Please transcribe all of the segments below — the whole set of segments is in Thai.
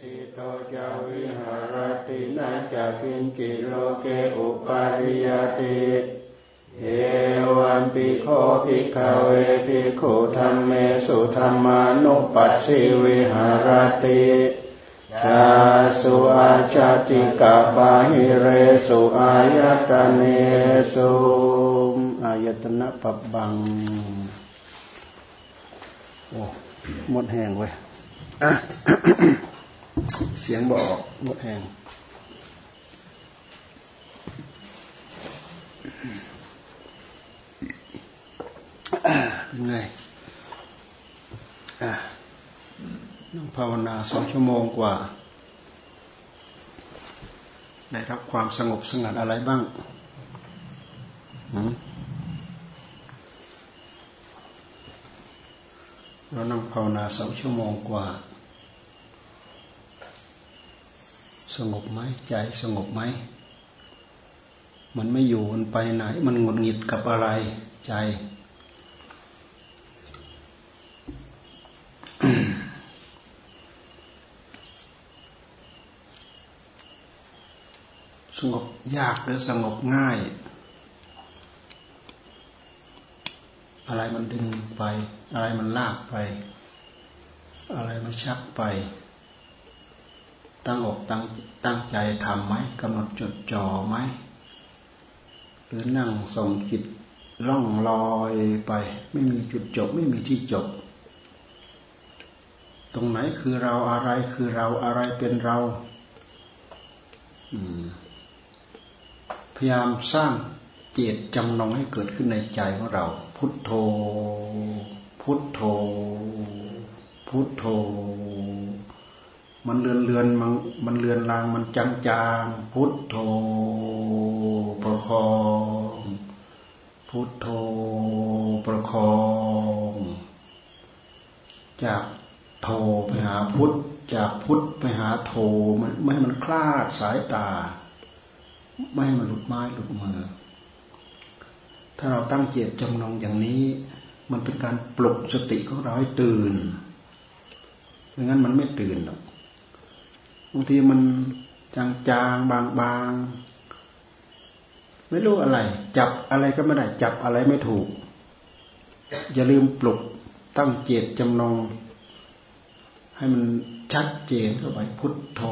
สิโตจาวิหารตินาจะกินกิโลเกอุปาริยติเอวันปิโคภิกขเวภิกขุธรรมเมสุธรรมานุปัสสิวิหารติชาสุอาชาติกาบาหิเรสุอายตเนสุอายตนะปับบังโอ้หมดแห้งเว้ย เสียงบอกหมดแห้งเป็นไงนั่งภาวนาสองชั่วโมงกว่า ได้รับความสงบสงัดอะไรบ้างเรานั่งภาวนาสองชั่วโมงกว่า สงบไหมใจสงบไหม มันไม่อยู่มันไปไหน มันหงุดหงิดกับอะไรใจสงบยากหรือสงบง่าย อะไรมันดึงไป อะไรมันลากไป อะไรมันชักไป ตั้งอกตั้งตั้งใจทำไหมกำหนดจดจ่อไหมหรือนั่งส่งจิตล่องลอยไป ไม่มีจุดจบ ไม่มีที่จบ ตรงไหนคือเราอะไรคือเราอะไรเป็นเราพยายามสร้างเจตจำนงให้เกิดขึ้นในใจของเรา พุทโธ พุทโธ พุทโธ มันเลือนเลือนมันมันเลือนลางมันจางจางพุทโธประคอง พุทโธประคอง จากโทไปหาพุทธจากพุทธไปหาโทมันไม่ให้มันคลาดสายตา ไม่ให้มันหลุดไม้หลุดมือ ถ้าเราตั้งเจตจำนงอย่างนี้ มันเป็นการปลุกสติของเราให้ตื่นไม่งั้นมันไม่ตื่นหรอก บางทีมันจางจางบางบางไม่รู้อะไร จับอะไรก็ไม่ได้ จับอะไรไม่ถูก อย่าลืมปลุกตั้งเจตจำนง ให้มันชัดเจนเข้าไป พุทโธ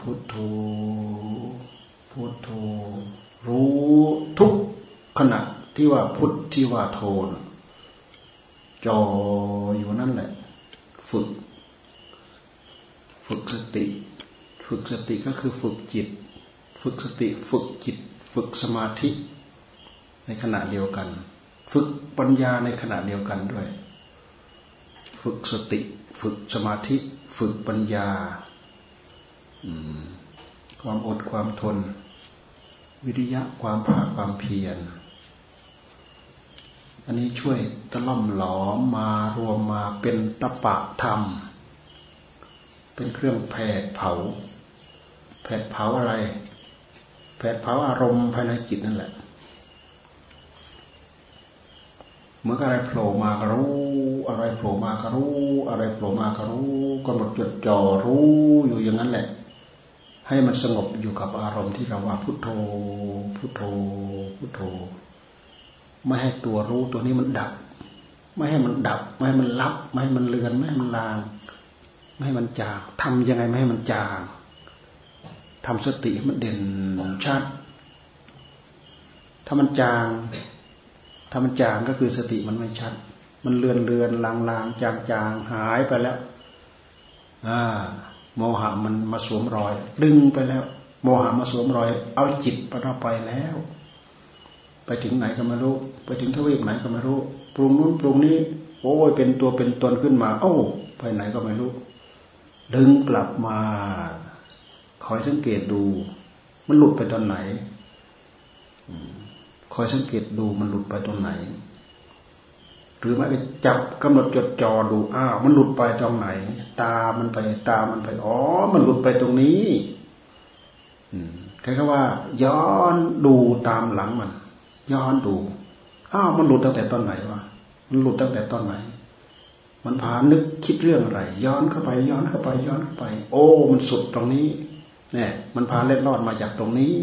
พุทโธ พุทโธ รู้ทุกขณะที่ว่าพุทที่ว่าโทนจออยู่นั่นแหละ ฝึก ฝึกสติ ฝึกสติก็คือฝึกจิต ฝึกสติ ฝึกจิต ฝึกสมาธิ ในขณะเดียวกัน ฝึกปัญญาในขณะเดียวกันด้วย ฝึกสติ ฝึกสมาธิ ฝึกปัญญาความอดความทน วิริยะความภาคความเพียรอันนี้ช่วยตะล่อมหลอมมารวมมาเป็นตะปะธรรม เป็นเครื่องแผดเผา แผดเผาอะไร แผดเผาอารมณ์ภายในจิตนั่นแหละเมื่ออะไรโผล่มาก็รู้ อะไรโผล่มาก็รู้ อะไรโผล่มาก็รู้กำหนดจดจ่อรู้อยู่อย่างนั้นแหละ ให้มันสงบอยู่กับอารมณ์ที่เราว่าพุทโธ พุทโธ พุทโธ ไม่ให้ตัวรู้ตัวนี้มันดับ ไม่ให้มันดับ ไม่ให้มันลับ ไม่ให้มันเลือน ไม่ให้มันลาง ไม่ให้มันจางทำยังไงไม่ให้มันจางทำสติมันเด่นชัด ถ้ามันจาง ถ้ามันจางก็คือสติมันไม่ชัด มันเลือนเลือนลางลางจางจางหายไปแล้ว อ่า โมหะมันมาสวมรอย ดึงไปแล้ว โมหะมาสวมรอย เอาจิตไปเราไปแล้ว ไปถึงไหนก็ไม่รู้ ไปถึงทวีปไหนก็ไม่รู้ ปรุงนู้นปรุงนี้ โอ้ยเป็นตัวเป็นตนขึ้นมา เอ้า ไปไหนก็ไม่รู้ ดึงกลับมาคอยสังเกตดู มันหลุดไปตอนไหนคอยสังเกตดูมันหลุดไปตรงไหน หรือไม่ไปจับกำหนดจดจ่อดูอ้าวมันหลุดไปตรงไหน ตามันไป ตามันไปอ๋อ มันหลุดไปตรงนี้แค่ว่า ย้อนดูตามหลังมัน ย้อนดูอ้าวมันหลุดตั้งแต่ตอนไหนวะมันหลุดตั้งแต่ตอนไหน มันพานึกคิดเรื่องอะไร ย้อนเข้าไป ย้อนเข้าไป ย้อนเข้าไป โอ้ มันสุดตรงนี้เนี่ยมันพาเล็ดลอดมาจากตรงนี้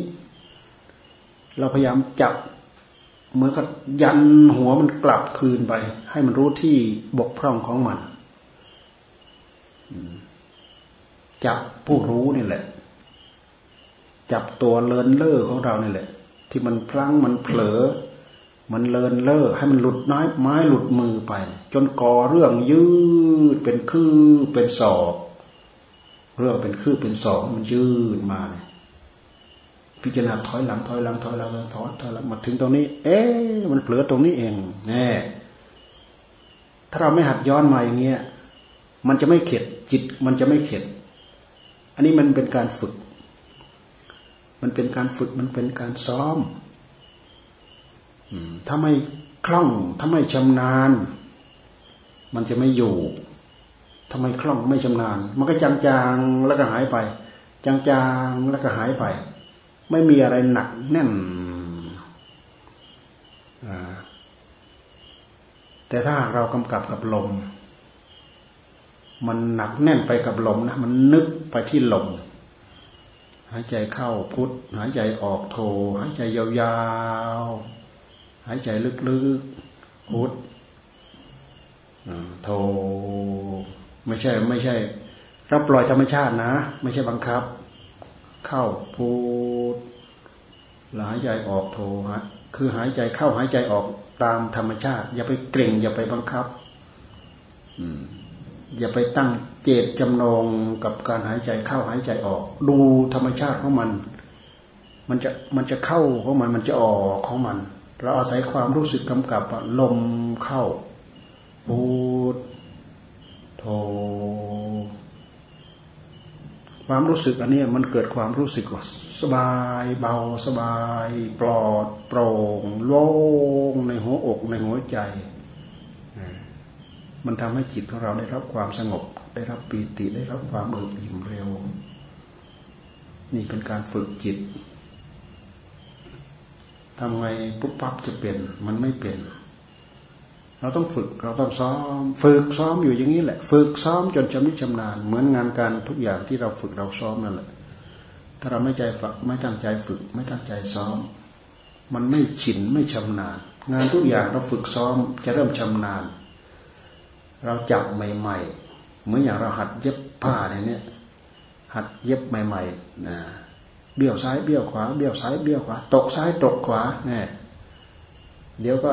เราพยายามจับเหมือนกับยันหัวมันกลับคืนไป ให้มันรู้ที่บกพร่องของมันจับผู้รู้นี่แหละ จับตัวเลินเล่อของเรานี่แหละ ที่มันพลั้งมันเผลอ มันเลินเล่อให้มันหลุดน้ไม้หลุดมือไป จนก่อเรื่องยืดเป็นคือเป็นศอกเรื่องเป็นคือเป็นศอกมันยืดมาเนี่ยพิจารณาถอยหลังถอยหลังถอยหลังถอยถอยหลังมาถึงตรงนี้ เอ๊ะมันเผลอตรงนี้เองแน่ถ้าเราไม่หัดย้อนมาอย่างเงี้ย มันจะไม่เข็ดจิต มันจะไม่เข็ด อันนี้มันเป็นการฝึก มันเป็นการฝึกมันเป็นการซ้อม ถ้าไม่คล่องถ้าไม่ชำนาญ มันจะไม่อยู่ทำไมคล่องไม่ชำนาญ มันก็จางๆแล้วก็หายไป จางๆแล้วก็หายไป ไม่มีอะไรหนักแน่นแต่ถ้าเรากำกับกับลม มันหนักแน่นไปกับลมนะมันนึกไปที่ลมหายใจเข้าพุทหายใจออกโทหายใจยาวๆายใจลึกๆพุทโทไม่ใช่ไม่ใช่เราปล่อยธรรมชาตินะ ไม่ใช่บังคับ เข้าพูดหายใจออกโทฮะคือหายใจเข้าหายใจออกตามธรรมชาติ อย่าไปเกรงอย่าไปบังคับอย่าไปตั้งเจตจำนงกับการหายใจเข้าหายใจออก ดูธรรมชาติของมัน มันจะมันจะเข้าของมันมันจะออกของมัน เราอาศัยความรู้สึกกำกับลมเข้าพูดโทความรู้สึกอันนี้มันเกิดความรู้สึกสบายเบาสบาย ปลอดโปร่งโล่งในหัวอกในหัวใจ มันทำให้จิตของเราได้รับความสงบ ได้รับปีติได้รับความเอิบอิ่มเร็ว นี่เป็นการฝึกจิต ทำไงปุ๊บปั๊บจะเป็นมันไม่เป็นเราต้องฝึกเราต้องซ้อม ฝึกซ้อมอยู่อย่างนี้แหละ ฝึกซ้อมจนชำนิชำนาญ เหมือนงานการทุกอย่างที่เราฝึกเราซ้อมนั่นแหละ ถ้าเราไม่ใจฝักไม่ตั้งใจฝึก ไม่ตั้งใจซ้อม มันไม่ชินไม่ชำนาญ งานทุกอย่างเราฝึกซ้อมจะเริ่มชำนาญ เราจับใหม่ ๆ เหมือนอย่างเราหัดเย็บผ้าเนี่ยหัดเย็บใหม่ๆนะ เบี้ยวซ้ายเบี้ยวขวาเบี้ยวซ้ายเบี้ยวขวาตกซ้ายตกขวาเนี่ยเดี๋ยวก็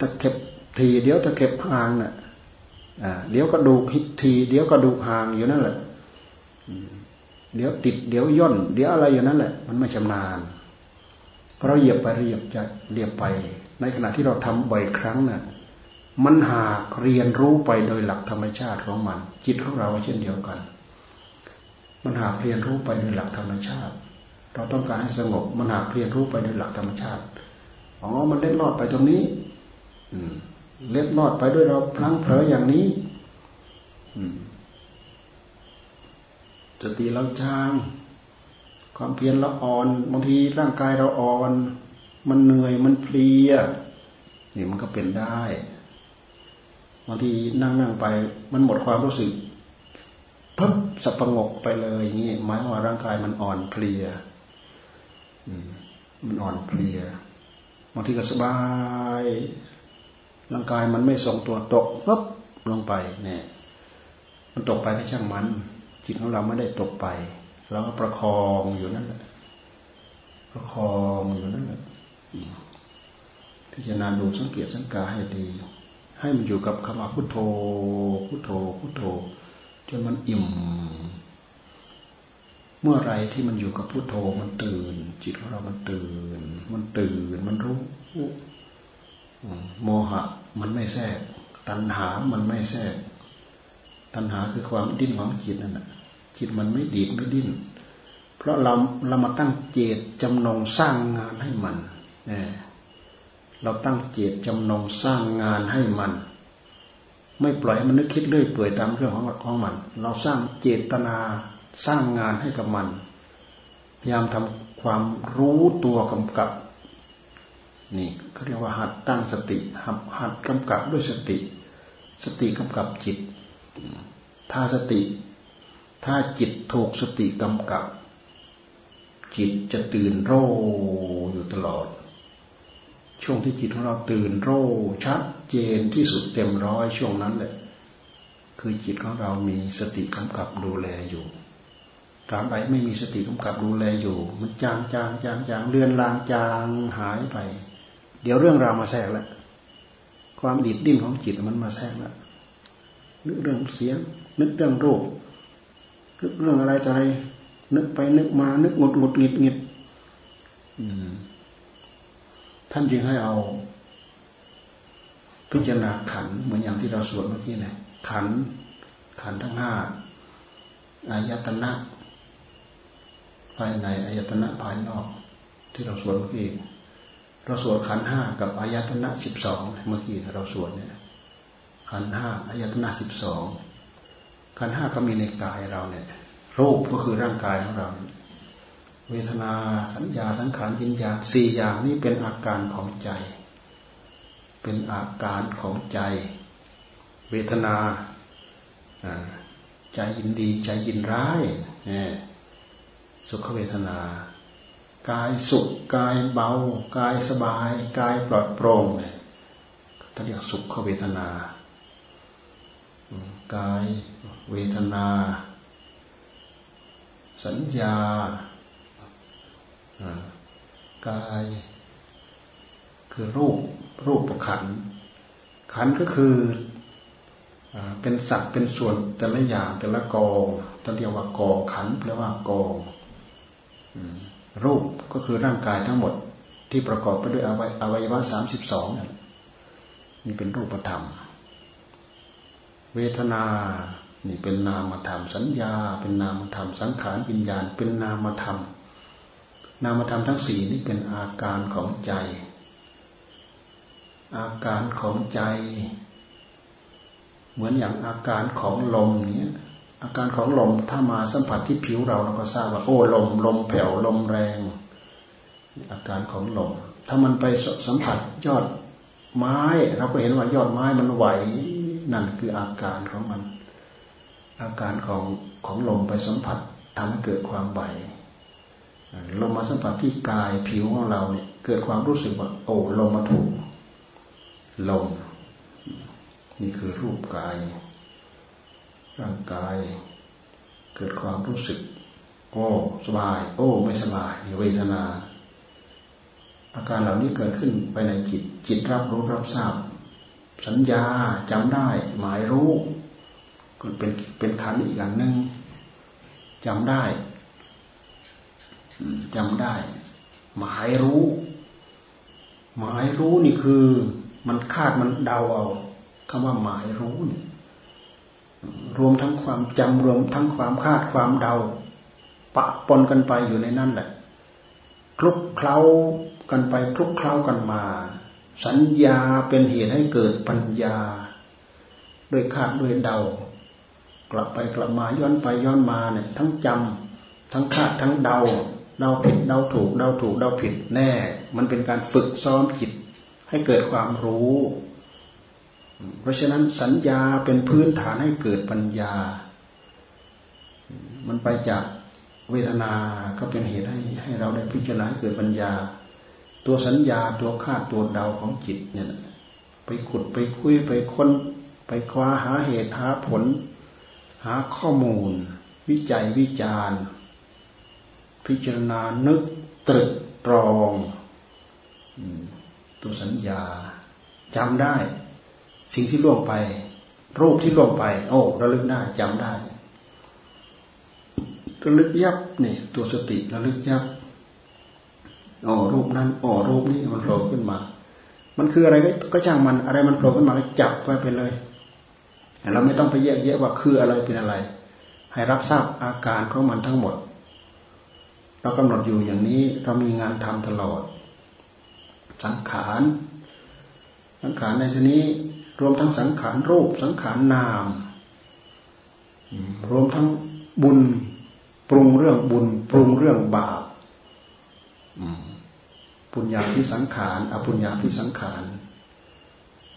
ตะเข็บทีเดี๋ยวตะเข็บห่างน่ะเดี๋ยวก็ดูกที เดี๋ยวก็ดูห่างอยู่นั่นแหละเดี๋ยวติดเดี๋ยวย่น เดี๋ยวอะไรอยู่นั่นแหละ มันไม่ชำนาญเพราะเราเหยียบไปเหยียบจะเรียบไป ในขณะที่เราทำบ่อยครั้งน่ะมันหากเรียนรู้ไปโดยหลักธรรมชาติของมัน จิตของเราเช่นเดียวกัน มันหากเรียนรู้ไปโดยหลักธรรมชาติ เราต้องการให้สงบมันหากเรียนรู้ไปโดยหลักธรรมชาติอ๋อมันเล็ดลอดไปตรงนี้ อืม เล็ดลอดไปด้วยเราพลั้งเผลออย่างนี้สติเราจาง ความเพียรเราอ่อนบางทีร่างกายเราอ่อน มันเหนื่อยมันเพลียนี่มันก็เป็นได้บางทีนั่งนั่งไป มันหมดความรู้สึกพับสับประงกไปเลยอย่างนี้หมายว่าร่างกายมันอ่อนเพลีย มันอ่อนเพลียบางทีก็สบายร่างกายมันไม่ทรงตัวตกปุ๊บลงไปเนี่ย มันตกไปก็ช่างมัน จิตของเราไม่ได้ตกไปเราก็ประคองอยู่นั่นแหละประคองอยู่นั่นแหละพิจารณาดูสังเกตสังกาให้ดี ให้มันอยู่กับคำว่าพุทโธพุทโธพุทโธจนมันอิ่ม เมื่อไรที่มันอยู่กับพุทโธมันตื่น จิตของเรามันตื่น มันตื่น มันรู้โมหะ มันไม่แทรก ตัณหา มันไม่แทรก ตัณหาคือความดิ้นของจิตนั่นแหะจิตมันไม่ดีดไม่ดิ้น เพราะเราเรามาตั้งเจตจำนงสร้างงานให้มันเนี่ยเราตั้งเจตจำนงสร้างงานให้มัน ไม่ปล่อยให้มันนึกคิดเรื่อยเปื่อยตามเรื่องของของมัน เราสร้างเจตนา สร้างงานให้กับมัน พยายามทำความรู้ตัวกำกับ นี่เขาเรียกว่าหัดตั้งสติหัดหัดกำกับด้วยสติสสติกำกับจิต ถ้าสติ ถ้าจิตถูกสติกำกับ จิตจะตื่นโรอยู่ตลอด ช่วงที่จิตของเราตื่นโรชัดเจนที่สุดเต็มร้อยช่วงนั้นแหละคือจิตของเรามีสติกำกับดูแลอยู่ ตราบใดไม่มีสติกำกับดูแลอยู่ มันจางจางจางจางเลือนลางจางหายไป เดี๋ยวเรื่องราวมาแทรกแล้วความดิดดิ้นของจิตมันมาแทรกแล้วนึกเรื่องเสียง นึกเรื่องรูปนึกเรื่องอะไรอะไร นึกไปนึกมา นึกหงดงดงิดหงิดท่านจึงให้เอา พิจารณาขันเหมือนอย่างที่เราสวดเมื่อกี้นะขันขันทั้งห้าอายตนะ ภายในอายตนะภายนอก ที่เราสวดเมื่อกี้เราสวดขันห้ากับอายตนะสิบสองเมื่อกี้เราสวดเนี่ยขันห้าอายตนะสิบสองขันห้าก็มีในกายเราเนี่ยรูปก็คือร่างกายของเรา เวทนาสัญญาสังขารวิญญาณสี่อย่างนี้เป็นอาการของใจ เป็นอาการของใจ เวทนาใจยินดีใจยินร้าย สุขเวทนากายสุขกายเบากายสบาย กายปลอดโปร่งเนี่ยท่านเรียกสุขเวทนากายเวทนา สัญญากายคือรูปรูปประขันขันก็คือเป็นสัตว์เป็นส่วนแต่ละอย่างแต่ละกองท่านเรียกว่ากองขันแปลว่ากอง รูปก็คือร่างกายทั้งหมดที่ประกอบไปด้วยอวัยวะสามสิบสองนี่เป็นรูปธรรม เวทนา นี่เป็นนามธรรม สัญญา เป็นนามธรรม สังขารวิญญาณ เป็นนามธรรม นามธรรมทั้งสี่นี่เป็นอาการของใจ อาการของใจ เหมือนอย่างอาการของลมเนี้ย อาการของลมถ้ามาสัมผัสที่ผิวเราเราก็ทราบว่าโอ้ลมลมแผ่วลมแรง อาการของลม ถ้ามันไปสัมผัสยอดไม้ เราก็เห็นว่ายอดไม้มันไหวนั่นคืออาการของมัน อาการของของลมไปสัมผัสทำให้เกิดความไหวลมมาสัมผัสที่กายผิวของเราเนี่ย เกิดความรู้สึกว่า โอ้ลมมาถูกลมนี่คือรูปกาย ร่างกาย เกิดความรู้สึก โอ้สบาย โอ้ ไม่สบายเวทนา อาการเหล่านี้เกิดขึ้นไปในจิต จิตรับรู้รับทราบ สัญญาจำได้ หมายรู้ก็เป็นเป็นขันอีกอย่างหนึ่งจำได้จำได้ หมายรู้ หมายรู้นี่คือ มันคาดมันเดาเอาคำว่าหมายรู้นี่ รวมทั้งความจำรวมทั้งความคาดความเดา ปะปนกันไปอยู่ในนั่นแหละคลุกเคล้ากันไปคลุกเคล้ากันมา สัญญาเป็นเหตุให้เกิดปัญญา ด้วยคาดด้วยเดา กลับไปกลับมาย้อนไปย้อนมาเนี่ยทั้งจำทั้งคาดทั้งเดาเดาผิดเดาถูกเดาถูกเดาผิดแน่ มันเป็นการฝึกซ้อมจิตให้เกิดความรู้ เพราะฉะนั้นสัญญาเป็นพื้นฐานให้เกิดปัญญา มันไปจากเวทนาก็เป็นเหตุให้ให้เราได้พิจารณาเกิดปัญญา ตัวสัญญาตัวคาดตัวเดาของจิตเนี่ยไปขุดไปคุยไปค้นไปคว้าหาเหตุหาผล หาข้อมูล วิจัยวิจารณ์ พิจารณานึกตรึกตรองตัวสัญญาจำได้ สิ่งที่ล่วงไป รูปที่ล่วงไป โอ้ระลึกได้จำได้ระลึกยับเนี่ย ตัวสติระลึกยับโอ้รูปนั้นโอ้รูปนี้มันโผล่ขึ้นมา มันคืออะไรก็ช่างมันอะไรมันโผล่ขึ้นมาก็จับไปไปเลยเราไม่ต้องไปแยกแยะว่าคืออะไรเป็นอะไร ให้รับทราบอาการของมันทั้งหมด เรากำหนดอยู่อย่างนี้เรามีงานทำตลอด สังขารสังขารในที่นี้ รวมทั้งสังขารรูปสังขารนาม รวมทั้งบุญปรุงเรื่องบุญปรุงเรื่องบาปปุญญาพิสังขารอปุญญาพิสังขาร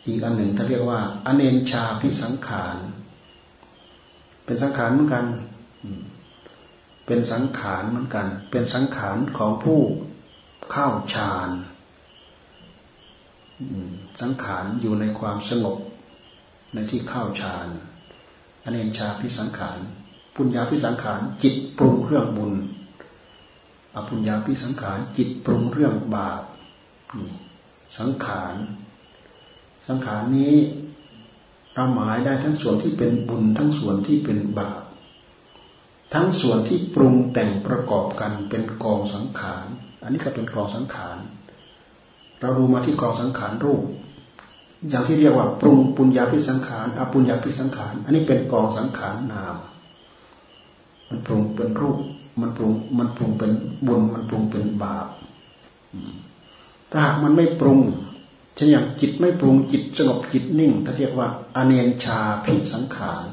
อีกอันหนึ่งท่านเรียกว่า อเนนชาพิสังขารเป็นสังขารเหมือนกันเป็นสังขารเหมือนกัน เป็นสังขารของผู้เข้าฌาน สังขารอยู่ในความสงบในที่เข้าฌานอเนนชาพิสังขารปุญญาพิสังขารจิตปรุงเรื่องบุญอปุญญาพิสังขารจิตปรุงเรื่องบาปสังขาร สังขารนี้เราหมายได้ทั้งส่วนที่เป็นบุญทั้งส่วนที่เป็นบาปทั้งส่วนที่ปรุงแต่งประกอบกันเป็นกองสังขาร อันนี้ก็เป็นกองสังขาร เราดูมาที่กองสังขารรูป อย่างที่เรียกว่าปรุงปุญญาพิสังขารอปุญญาพิสังขาร อันนี้เป็นกองสังขารนาม มันปรุงเป็นรูป มันปรุงมันปรุงเป็นบุญมันปรุงเป็นบาปถ้าหากมันไม่ปรุงเช่นอย่างจิตไม่ปรุงจิตสงบจิตนิ่งถ้าเรียกว่าอเนียนชาพิสังขาร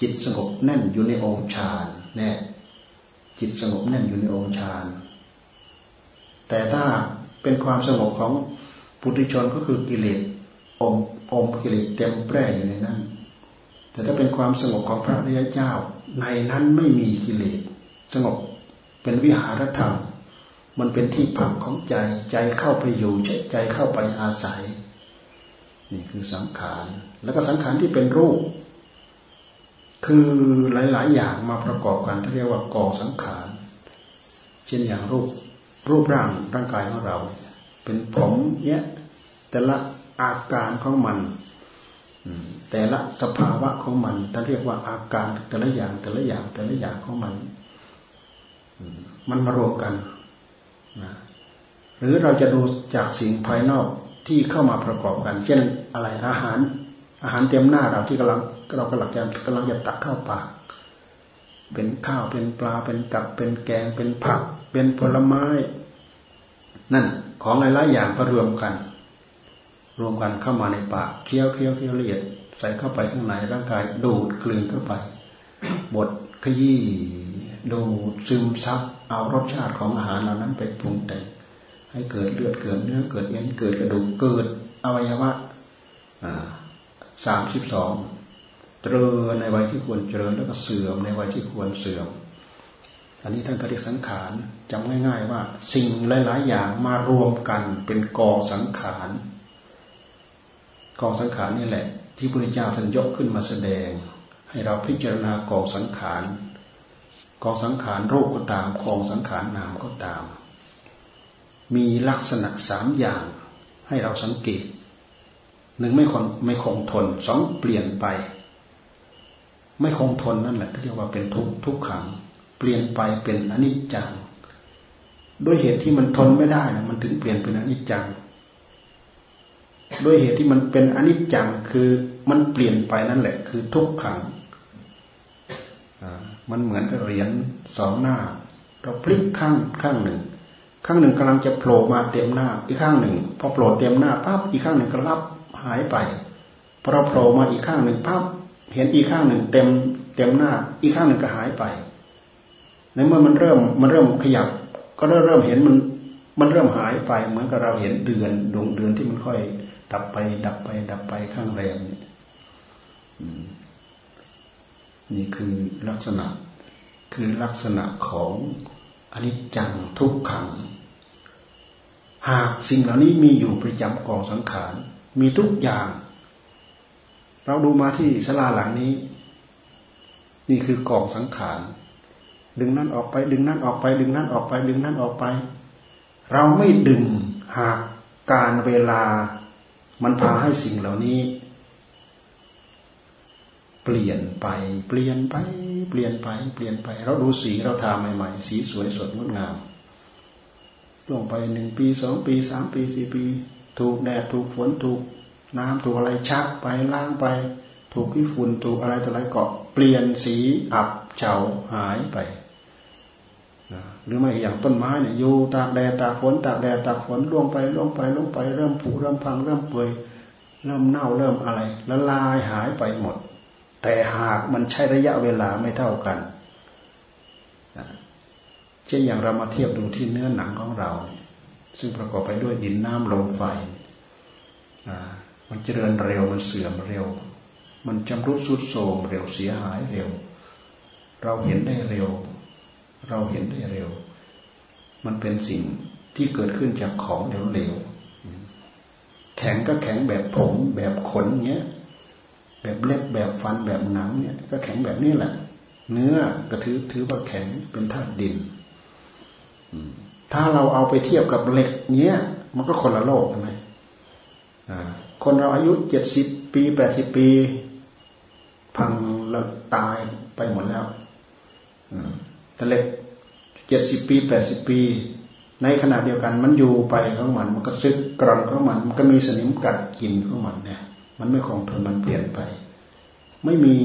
จิตสงบแน่นอยู่ในองค์ฌานแน่จิตสงบแน่นอยู่ในองค์ฌานแต่ถ้า เป็นความสงบของปุถุชนก็คือกิเลสอมอมกิเลสเต็มแปร่อยู่ในนั้น แต่ถ้าเป็นความสงบของพระริยเจ้า ในนั้นไม่มีกิเลสสงบเป็นวิหารธรรม มันเป็นที่พักของใจใจเข้าไปอยู่ใจเข้าไปอาศัย นี่คือสังขาร แล้วก็สังขารที่เป็นรูป คือหลาย ๆ อย่างมาประกอบกันที่เรียกว่ากองสังขาร เช่นอย่างรูป รูปร่างร่างกายของเรา เป็นผมเนี้ยแต่ละอาการของมันแต่ละสภาวะของมันท่านเรียกว่าอาการแต่ละอย่างแต่ละอย่างแต่ละอย่างของมันมันมารวมกันนะหรือเราจะดูจากสิ่งภายนอกที่เข้ามาประกอบกัน เช่นอะไรอาหาร อาหารเต็มหน้าเราที่กำลังเรากำลังจะกำลังจะตักเข้าปากเป็นข้าวเป็นปลาเป็นกับเป็นแกงเป็นผัก เป็นผลไม้ นั่นของหลายๆอย่างก็รวมกัน รวมกันเข้ามาในปากเคี้ยวเคี้ยวเคี้ยวละเอียดใส่เข้าไปข้างในร่างกายดูดกลืนเข้าไป บดขยี้ดูดซึมซับเอารสชาติของอาหารเหล่านั้นไปปรุงแต่งให้เกิดเลือดเกิดเนื้อเกิดเอ็นเกิดกระดูกเกิดอวัยวะสามสิบสองเจริญในวัยที่ควรเจริญแล้วก็เสื่อมในวัยที่ควรเสื่อม อันนี้ท่านก็เรียกสังขาร จำง่ายๆว่า สิ่งหลาย ๆ อย่างมารวมกันเป็นกองสังขารกองสังขารนี่แหละ ที่พระพุทธเจ้าท่านยกขึ้นมาแสดง ให้เราพิจารณากองสังขารกองสังขารรูปก็ตามกองสังขารนามก็ตาม มีลักษณะสามอย่างให้เราสังเกตหนึ่งไม่คงไม่คงทนสองเปลี่ยนไป ไม่คงทนนั่นแหละที่เรียกว่าเป็นทุกทุกขัง เปลี่ยนไปเป็นอนิจจัง ด้วยเหตุที่มันทนไม่ได้นะมันถึงเปลี่ยนเป็นอนิจจัง ด้วยเหตุที่มันเป็นอนิจจังคือมันเปลี่ยนไปนั่นแหละ คือทุกขังมันเหมือนกับเหรียญสองหน้า เราพลิกข้างข้างหนึ่ง ข้างหนึ่งกำลังจะโผล่มาเต็มหน้า อีกข้างหนึ่ง พอโผล่เต็มหน้าปั๊บอีกข้างหนึ่งก็รับหายไปพอเราโผล่มาอีกข้างหนึ่งปั๊บเห็นอีกข้างหนึ่งเต็มเต็มหน้า อีกข้างหนึ่งก็หายไปในเมื่อมันเริ่มมันเริ่มขยับ ก็เริ่มเริ่มเห็นมัน มันเริ่มหายไปเหมือนกับเราเห็นเดือนดวงเดือนที่มันค่อย ดับไป ดับไป ดับไปข้างแรมนี่นี่คือลักษณะ คือลักษณะของอนิจจังทุกขัง หากสิ่งเหล่านี้มีอยู่ประจำกองสังขาร มีทุกอย่าง เราดูมาที่สลาหลังนี้ นี่คือกองสังขาร ดึงนั่นออกไป ดึงนั่นออกไป ดึงนั่นออกไป ดึงนั่นออกไป เราไม่ดึงหากการเวลามันพาให้สิ่งเหล่านี้ เปลี่ยนไป เปลี่ยนไป เปลี่ยนไป เปลี่ยนไป เราดูสีเราทาใหม่ๆ สีสวยสดงดงามลงไปหนึ่งปีสองปีสามปีสี่ปี ถูกแดดถูกฝนถูกน้ำถูกอะไรชักไปล้างไป ถูกขี้ฝุ่นถูกอะไรต่ออะไรเกาะเปลี่ยนสีอับเฉาหายไป หรือไม่อย่างต้นไม้เนี่ยอยู่ตากแดดตากฝนตากแดดตากฝนล่วงไปล่วงไปล่วงไปเริ่มผุเริ่มพังเริ่มเปื่อยเริ่มเน่าเริ่มอะไรละลายหายไปหมด แต่หากมันใช้ระยะเวลาไม่เท่ากันเช่นอย่างเรามาเทียบดูที่เนื้อหนังของเรา ซึ่งประกอบไปด้วยดินน้ำลมไฟมันเจริญเร็วมันเสื่อมเร็ว มันจำรุดสุดโทรมเร็วเสียหายเร็ว เราเห็นได้เร็ว เราเห็นได้เร็ว มันเป็นสิ่งที่เกิดขึ้นจากของเร็วๆแข็งก็แข็งแบบผมแบบขนเงี้ย แบบเล็บแบบฟันแบบหนังเนี่ย ก็แข็งแบบนี้แหละ เนื้อก็ถือถือว่าแข็งเป็นธาตุดินถ้าเราเอาไปเทียบกับเหล็กเนี้ย มันก็คนละโลกใช่ไหมคนเราอายุเจ็ดสิบปีแปดสิบปี พังแล้วตายไปหมดแล้ว แต่เหล็กเจ็ดสิบปีแปดสิบปี ในขณะเดียวกันมันอยู่ไปของมัน มันก็ซึกกร่อนของมัน มันก็มีสนิมกัดกินของมันเนี่ย มันไม่คงทนมันเปลี่ยนไป ไม่มี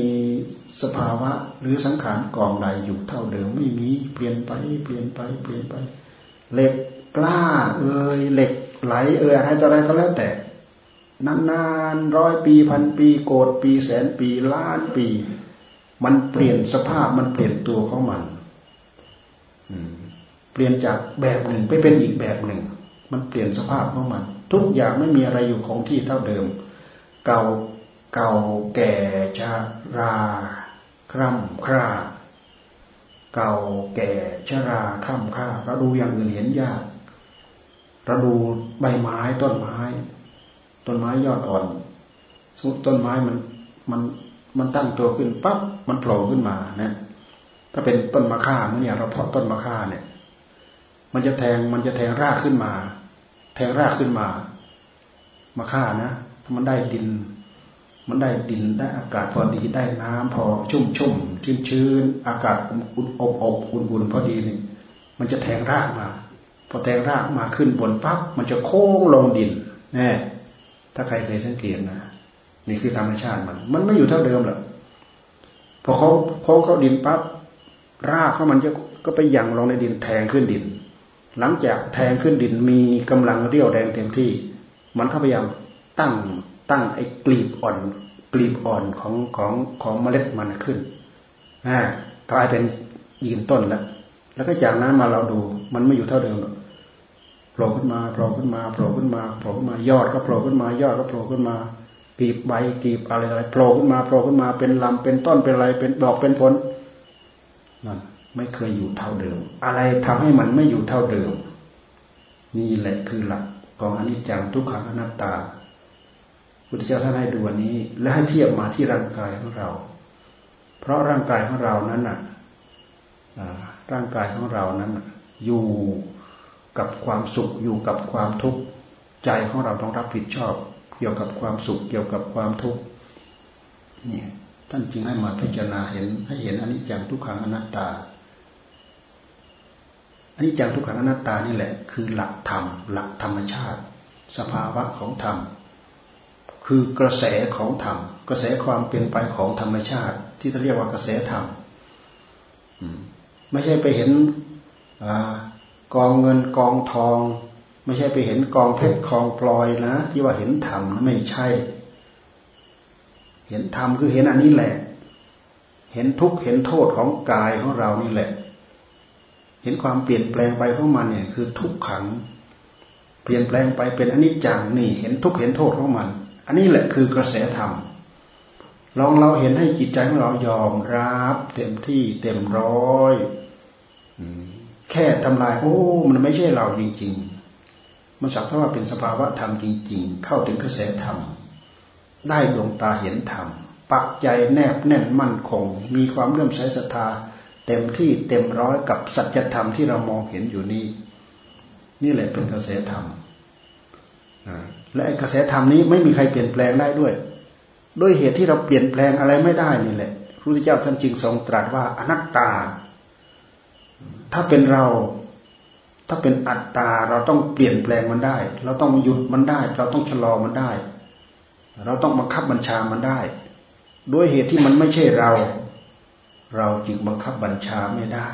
สภาวะหรือสังขารกองใดอยู่เท่าเดิมไม่มีเปลี่ยนไปเปลี่ยนไปเปลี่ยนไป เหล็กกล้าเอ่ยเหล็กไหลเอ่ยอะไรต่ออะไรก็แล้วแต่นานๆร้อยปีพันปีโกดปีแสนปีล้านปี มันเปลี่ยนสภาพมันเปลี่ยนตัวของมัน เปลี่ยนจากแบบหนึ่งไปเป็นอีกแบบหนึ่ง มันเปลี่ยนสภาพของมัน ทุกอย่างไม่มีอะไรอยู่คงที่เท่าเดิม เก่าเก่าแก่ชาราคร่ำคร่าเก่าแก่ชราคร่ำค่าเราดูอย่างอื่นเห็นยากเราดูใบไม้ต้นไม้ ต้นไม้ยอดอ่อนสมมติต้นไม้มันมันมันตั้งตัวขึ้นปั๊บมันโผล่ขึ้นมานะ ถ้าเป็นต้นมะข่าเมื่อเนี่ยเราเพาะต้นมะข่าเนี่ย มันจะแทงมันจะแทงรากขึ้นมา แทงรากขึ้นมามะข่านะถ้ามันได้ดิน มันได้ดินได้อากาศพอดีได้น้ำพอชุ่มชุ่มชื้นชื้นอากาศอุ่นอบอบอุ่นอุ่นพอดีนี่มันจะแทงรากมา พอแทงรากมาขึ้นบนปั๊บมันจะโค้งลงดินแน่ถ้าใครเคยสังเกตนะนี่คือธรรมชาติมัน มันไม่อยู่เท่าเดิมหรอกพอเขาโค้งเข้าดินปั๊บ รากเขามันจะก็ไปยังลงในดินแทงขึ้นดิน หลังจากแทงขึ้นดินมีกำลังเรี่ยวแรงเต็มที่ มันเข้าพยายามตั้งตั้งไอ้กลีบอ่อน กลีบอ่อนของของของเมล็ดมันขึ้นอ่ากลายเป็นยืนต้นแล้วแล้วก็จากนั้นมาเราดูมันไม่อยู่เท่าเดิมโผล่ขึ้นมาโผล่ขึ้นมาโผล่ขึ้นมาโผล่ขึ้นมายอดก็โผล่ขึ้นมายอดก็โผล่ขึ้นมากีบใบกีบอะไรอะไรโผล่ขึ้นมาโผล่ขึ้นมาเป็นลำเป็นต้นเป็นอะไรเป็นดอกเป็นผล นั่นไม่เคยอยู่เท่าเดิม อะไรทำให้มันไม่อยู่เท่าเดิม นี่แหละคือหลักของอนิจจังทุกขังอนัตตาพุทธเจ้าท่านให้ดูวันนี้ และให้เทียบมาที่ร่างกายของเรา เพราะร่างกายของเรานั้นน่ะร่างกายของเรานั้น อยู่กับความสุขอยู่กับความทุกข์ใจของเราต้องรับผิดชอบ เกี่ยวกับความสุขเกี่ยวกับความทุกข์ ท่านจึงให้มาพิจารณาเห็นให้เห็นอนิจจังทุกขังอนัตตาอนิจจังทุกขังอนัตตานี่แหละ คือหลักธรรม หลักธรรมชาติ สภาวะของธรรม คือกระแสของธรรม กระแสความเปลี่ยนไปของธรรมชาติ ที่เรียกว่ากระแสธรรมไม่ใช่ไปเห็นอกองเงินกองทอง ไม่ใช่ไปเห็นกองเพชรกองพลอยนะ ที่ว่าเห็นธรรมไม่ใช่ เห็นธรรมคือเห็นอันนี้แหละ เห็นทุกข์เห็นโทษของกายของเรานี่แหละ เห็นความเปลี่ยนแปลงไปของมันเนี่ย คือทุกขัง เปลี่ยนแปลงไปเป็นอนิจจังนี่ เห็นทุกข์เห็นโทษของมัน อันนี้แหละคือกระแสธรรมลองเราเห็นให้จิตใจของเรายอมรับ เต็มที่เต็มร้อยแค่ทำลาย โอ้ มันไม่ใช่เราจริงๆมันสักเท่าว่าเป็นสภาวะธรรมจริงๆ เข้าถึงกระแสธรรม ได้ดวงตาเห็นธรรม ปักใจแนบแน่นมั่นคง มีความเลื่อมใสศรัทธาเต็มที่เต็มร้อยกับสัจธรรมที่เรามองเห็นอยู่นี้ นี่แหละเป็นกระแสธรรมและกระแสธรรมนี้ไม่มีใครเปลี่ยนแปลงได้ด้วย ด้วยเหตุที่เราเปลี่ยนแปลงอะไรไม่ได้นี่แหละพระพุทธเจ้าท่านจึงทรงตรัสว่าอนัตตา ถ้าเป็นเราถ้าเป็นอัตตาเราต้องเปลี่ยนแปลงมันได้ เราต้องหยุดมันได้ เราต้องชะลอมันได้ เราต้องบังคับบัญชามันได้ ด้วยเหตุที่มันไม่ใช่เรา เราจึงบังคับบัญชาไม่ได้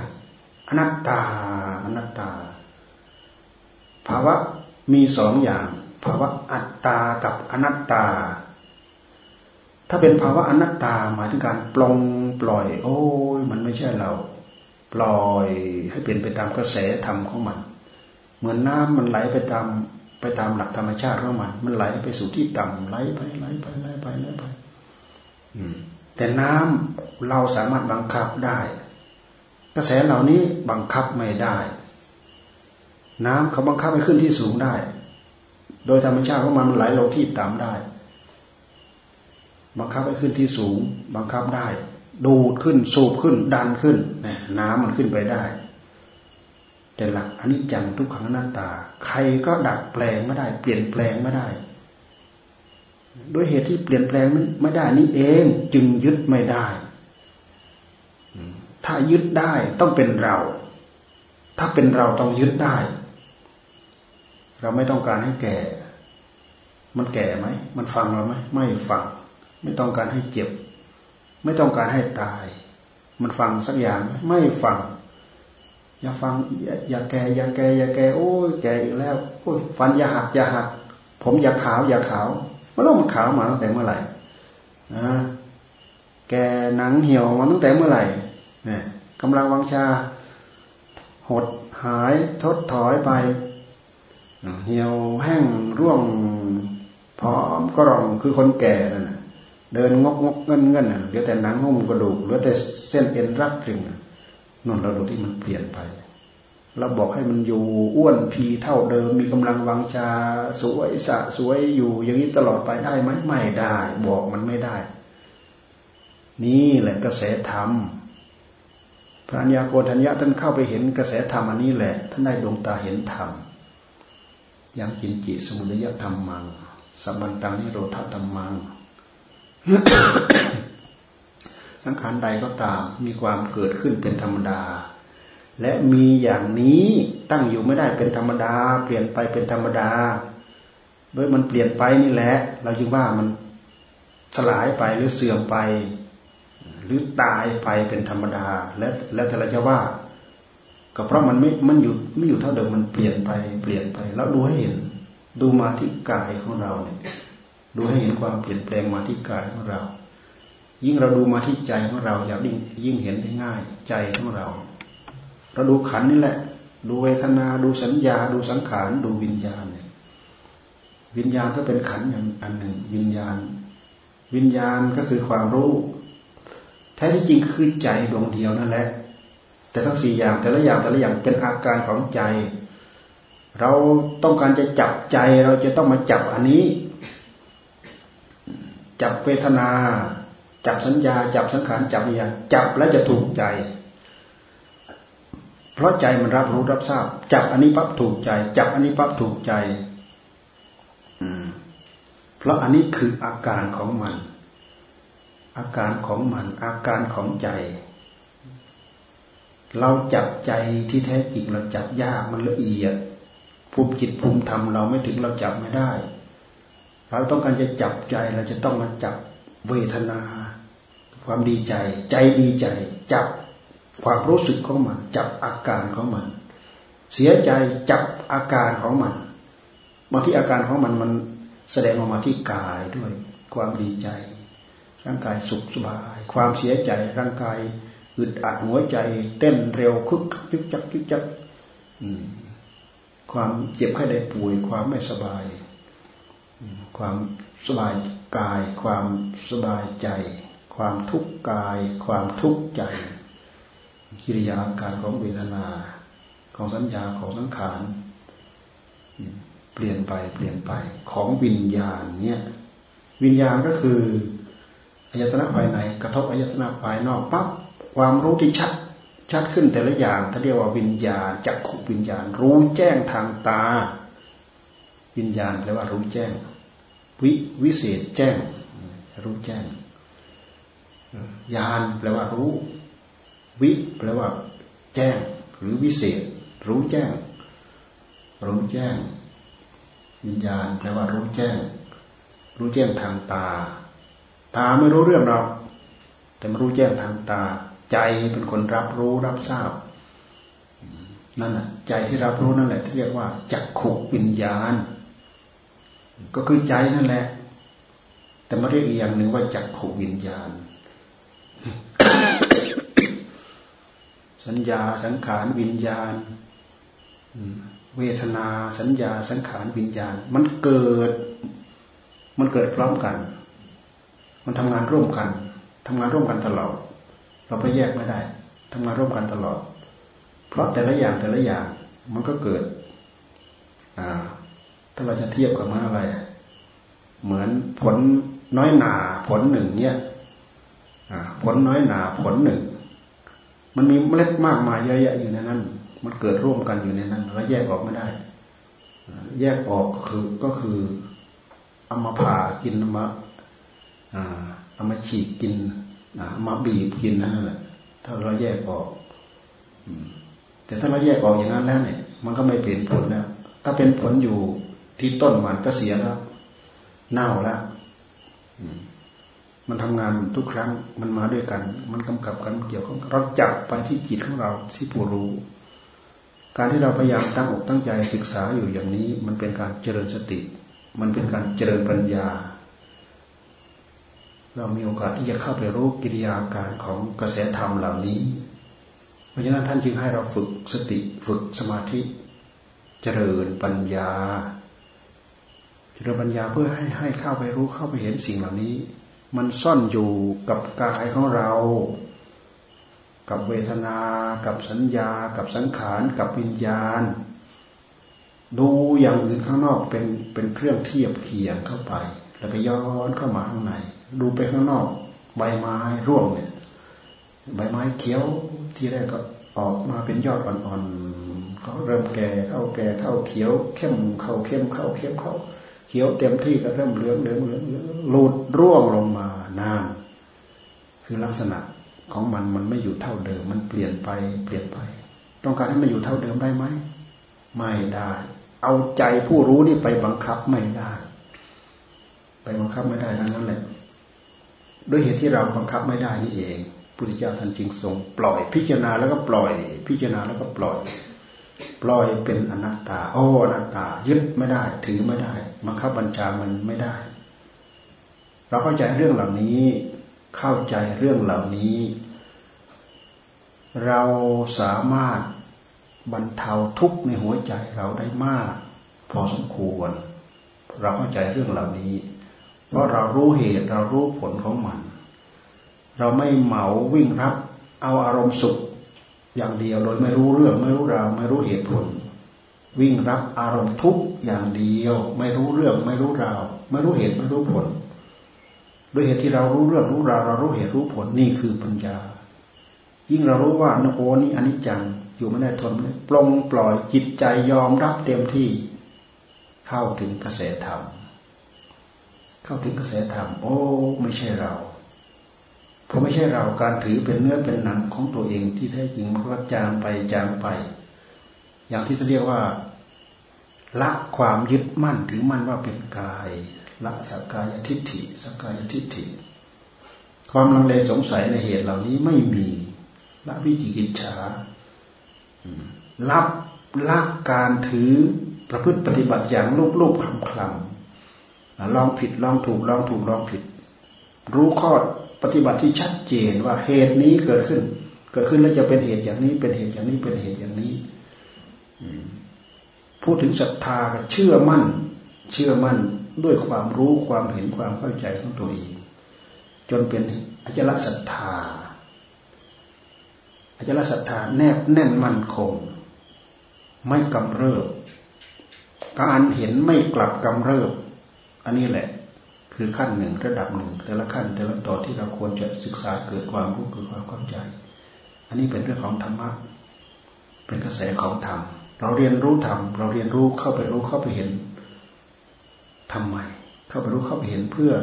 อนัตตา อนัตตา ภาวะมีสองอย่าง ภาวะอัตตากับอนัตตา ถ้าเป็นภาวะอนัตตาหมายถึงการปลงปล่อย โอ้ยมันไม่ใช่เรา ปล่อยให้เปลี่ยนไปตามกระแสธรรมของมัน เหมือนน้ำมันไหลไปตาม ตามหลักธรรมชาติของมัน มันไหลไปสู่ที่ต่ำไหลไปไหลไปไหลไปไหลไปแต่น้ำเราสามารถบังคับได้ กระแสเหล่านี้บังคับไม่ได้ น้ำเขาบังคับให้ขึ้นที่สูงได้ โดยธรรมชาติของมันมันไหลลงที่ต่ำได้ บังคับให้ขึ้นที่สูง บังคับได้ ดูดขึ้นสูบขึ้นดันขึ้นน้ำมันขึ้นไปได้ แต่หลักอนิจจังทุกขังหน้าตา ใครก็ดัดแปลงไม่ได้ เปลี่ยนแปลงไม่ได้ ด้วยเหตุที่เปลี่ยนแปลงไม่ได้นี้เองจึงยึดไม่ได้ ถ้ายึดได้ต้องเป็นเรา ถ้าเป็นเราต้องยึดได้ เราไม่ต้องการให้แก่ มันแก่ไหม มันฟังเราไหมไม่ฟัง ไม่ต้องการให้เจ็บ ไม่ต้องการให้ตาย มันฟังสักอย่างไหมไม่ฟัง อย่าฟังอย่าแก่อย่าแก่อย่าแก่โอ้ยแก่อีกแล้วโอ้ยฟันอย่าหักอย่าหัก ผมอย่าขาวอย่าขาวมันต้องมันขาวมาตั้งแต่เมื่อไหร่นะแกหนังเหี่ยวมาตั้งแต่เมื่อไหร่เนี่ยกำลังวังชา หดหายทดถอยไปเหี่ยวแห้งร่วงพร้อมก็รองคือคนแก่นั่นเดินงกงกเงินเงินเหลือแต่หนังหุ้มกระดูกเหลือแต่เส้นเอ็นรัดรึงน นเราดูที่มันเปลี่ยนไปเราบอกให้มันอยู่อ้วนพีเท่าเดิม มีกำลังวังชาสวยสะสวยอยู่ อย่างนี้ตลอดไปได้ไหมไม่ได้ บอกมันไม่ได้ นี่แหละกระแสธรรมพระัญญาโกฏัญญาท่านเข้าไปเห็นกระแสธรรมอันนี้แหละ ท่านได้ดวงตาเห็นธรรมยังกินจิสมุทยธรรมมังสัมบันตังนิโรธธรรมมัง สังขารใดก็ตาม มีความเกิดขึ้นเป็นธรรมดา และมีอย่างนี้ตั้งอยู่ไม่ได้เป็นธรรมดา เปลี่ยนไปเป็นธรรมดาโดยมันเปลี่ยนไปนี่แหละ เราจึงว่ามันสลายไปหรือเสื่อมไป หรือตายไปเป็นธรรมดา และแล้วแต่เราจะว่า ก็เพราะมันไม่มันอยู่ไม่อยู่เท่าเดิมมันเปลี่ยนไปเปลี่ยนไป แล้วดูให้เห็น ดูมาที่กายของเราเนี่ยดูให้เห็นความเปลี่ยนแปลงมาที่กายของเรา ยิ่งเราดูมาที่ใจของเราอยากยิ่งเห็นได้ง่ายใจของเรา เราดูขันนี่แหละ ดูเวทนาดูสัญญา ดูสังขารดูวิญญาณวิญญาณก็เป็นขันอย่างอันหนึ่ง วิญญาณ วิญญาณก็คือความรู้แท้ที่จริงคือใจดวงเดียวนั่นแหละ แต่ทั้งสี่อย่างแต่ละอย่างแต่ละอย่างเป็นอาการของใจ เราต้องการจะจับใจเราจะต้องมาจับอันนี้ จับเวทนา จับสัญญา จับสังขารจับวิญญาณจับแล้วจะถูกใจ เพราะใจมันรับรู้รับทราบ จับอันนี้ปั๊บถูกใจ จับอันนี้ปั๊บถูกใจเพราะอันนี้คืออาการของมัน อาการของมัน อาการของใจ เราจับใจที่แท้จริงเราจับยากมันละเอียดภูมิจิตภูมิธรรมเราไม่ถึงเราจับไม่ได้ เราต้องการจะจับใจเราจะต้องมาจับเวทนา ความดีใจ ใจดีใจ จับความรู้สึกของมัน จับอาการของมัน เสียใจจับอาการของมันบางที่อาการของมันมันแสดงออกมาที่กายด้วย ความดีใจ ร่างกายสุขสบาย ความเสียใจร่างกายอึดอัดหัวใจ เต้นเร็วคึกคึกจักคึกจักความเจ็บไข้ได้ป่วย ความไม่สบาย ความสบายกาย ความสบายใจ ความทุกข์กาย ความทุกข์ใจ กิริยาการของเวทนา ของสัญญาของสังขารเปลี่ยนไปเปลี่ยนไปของวิญญาณเนี่ยวิญญาณก็คืออายตนะภายในกระทบอายตนะภายนอกปั๊บความรู้ที่ชัดชัดขึ้นแต่ละอย่างท่าเรียกว่าวิญญาณจักขุวิญญาณ รู้แจ้งทางตา วิญญาณแปลว่ารู้แจ้ง วิวิเศษแจ้ง รู้แจ้ง ญาณแปลว่ารู้ วิแปลว่า แจ้ง หรือวิเศษ รู้แจ้ง รู้แจ้ง วิญญาณแปลว่ารู้แจ้ง รู้แจ้งทางตา ตาไม่รู้เรื่องเราแต่มารู้แจ้งทางตา ใจเป็นคนรับรู้รับทราบนั่นแหะใจที่รับรู้นั่นแหละที่เรียกว่าจักขุวิญญาณ ก็คือใจนั่นแหละ แต่มาเรียกอีกอย่างหนึ่งว่าจักขุวิญญาณ สัญญาสังขารวิญญาณเวทนาสัญญาสังขารวิญญาณ มันเกิด มันเกิดพร้อมกัน มันทำงานร่วมกันทำงานร่วมกันตลอด เราไปแยกไม่ได้ทำงานร่วมกันตลอด เพราะแต่ละอย่างแต่ละอย่าง มันก็เกิดถ้าเราจะเทียบกับมาอะไร เหมือนผลน้อยหนาผลหนึ่งเนี่ย ผลน้อยหนาผลหนึ่ง มันมีเมล็ดมากมายเยอะแยะอยู่ในนั้น มันเกิดร่วมกันอยู่ในนั้นเราแยกออกไม่ได้ แยกออกคือก็คือเอามาผ่ากินเอามาเอามาฉีกกินเอามาบีบกินนั่นแหละถ้าเราแยกออกแต่ถ้าเราแยกออกอย่างนั้นแล้วเนี่ย มันก็ไม่เป็นผลแล้ว ถ้าเป็นผลอยู่ที่ต้นมันก็เสียแล้ว เน่าแล้ว มันทำงานทุกครั้งมันมาด้วยกัน มันกำกับกันเกี่ยวข้องเราจับไปที่จิตของเราที่ผู้รู้ การที่เราพยายามตั้งอกตั้งใจศึกษาอยู่อย่างนี้ มันเป็นการเจริญสติ มันเป็นการเจริญปัญญา เรามีโอกาสที่จะเข้าไปรู้กิริยาการของกระแสธรรมเหล่านี้ เพราะฉะนั้นท่านจึงให้เราฝึกสติฝึกสมาธิเจริญปัญญา เจริญปัญญาเพื่อให้ให้เข้าไปรู้เข้าไปเห็นสิ่งเหล่านี้ มันซ่อนอยู่กับกายของเรา กับเวทนา กับสัญญา กับสังขาร กับวิญญาณ ดูอย่างอื่นข้างนอกเป็นเป็นเครื่องเทียบเคียงเข้าไป แล้วก็ย้อนเข้ามาข้างใน ดูไปข้างนอก ใบไม้ร่วงเนี่ยใบไม้เขียวที่แรกก็ออกมาเป็นยอดอ่อนๆก็เริ่มแก่เข้าแก่เข้าเขียว เข้มเข้าเข้มเข้าเข้มเข้า เขียวเต็มที่ก็เริ่มเหลืองเหลืองเหลืองหลุดร่วงลงมานาน คือลักษณะของมันมันไม่อยู่เท่าเดิม มันเปลี่ยนไปเปลี่ยนไป ต้องการให้มันอยู่เท่าเดิมได้ไหมไม่ได้ เอาใจผู้รู้นี่ไปบังคับไม่ได้ ไปบังคับไม่ได้ทั้งนั้นแหละด้วยเหตุที่เราบังคับไม่ได้นี่เองพุทธเจ้าท่านจึงทรงปล่อยพิจารณาแล้วก็ปล่อย พิจารณาแล้วก็ปล่อย ปล่อยเป็นอนัตตาโอ้อนัตตา ยึดไม่ได้ ถือไม่ได้บังคับบัญชามันไม่ได้ เราเข้าใจเรื่องเหล่านี้ เข้าใจเรื่องเหล่านี้ เราสามารถบรรเทาทุกข์ในหัวใจเราได้มาก พอสมควร เราเข้าใจเรื่องเหล่านี้ เพราะเรารู้เหตุเรารู้ผลของมัน เราไม่เหมาวิ่งรับ เอาอารมณ์สุข อย่างเดียวโดยไม่รู้เรื่องไม่รู้ราวไม่รู้เหตุผล วิ่งรับอารมณ์ทุกอย่างเดียว ไม่รู้เรื่องไม่รู้ราวไม่รู้เหตุไม่รู้ผลด้วยเหตุที่เรารู้เรื่องรู้ราวเรารู้เหตุรู้ผลนี่คือปัญญา ยิ่งเรารู้ว่านโอนี้อนิจจังอยู่ไม่ได้ทนไม่ปลงปล่อยจิตใจยอมรับเต็มที่ เข้าถึงกระแสธรรมเข้าถึงกระแสธรรมโอ้ไม่ใช่เรา เพราะไม่ใช่เราการถือเป็นเนื้อเป็นหนังของตัวเองที่แท้จริงมันก็จางไปจางไป อย่างที่จะเรียกว่า ละความยึดมั่นถือมั่นว่าเป็นกาย ละสักกายทิฏฐิสักกายทิฏฐิ ความลังเลสงสัยในเหตุเหล่านี้ไม่มีละวิจิกิจฉารับละการถือประพฤติปฏิบัติอย่างลูบลูบคลำคลำลองผิดลองถูกลองถูกลองผิด รู้ข้อ ปฏิบัติที่ชัดเจนว่าเหตุนี้เกิดขึ้น เกิดขึ้นแล้วจะเป็นเหตุอย่างนี้เป็นเหตุอย่างนี้เป็นเหตุอย่างนี้พูดถึงศรัทธาก็เชื่อมั่น เชื่อมั่นด้วยความรู้ความเห็นความเข้าใจของตัวเองจนเป็นอจลศรัทธาอจลศรัทธาแนบแน่นมั่นคง ไม่กำเริบ การเห็นไม่กลับกำเริบ อันนี้แหละ คือขั้นหนึ่งระดับหนึ่งแต่ละขั้นแต่ละตอนที่เราควรจะศึกษาเกิดความรู้เกิดความเข้าใจ อันนี้เป็นเรื่องของธรรมะเป็นกระแสของธรรมเราเรียนรู้ธรรมเราเรียนรู้เข้าไปรู้เข้าไปเห็นทำไมเข้าไปรู้เข้าไปเห็นเพื่อ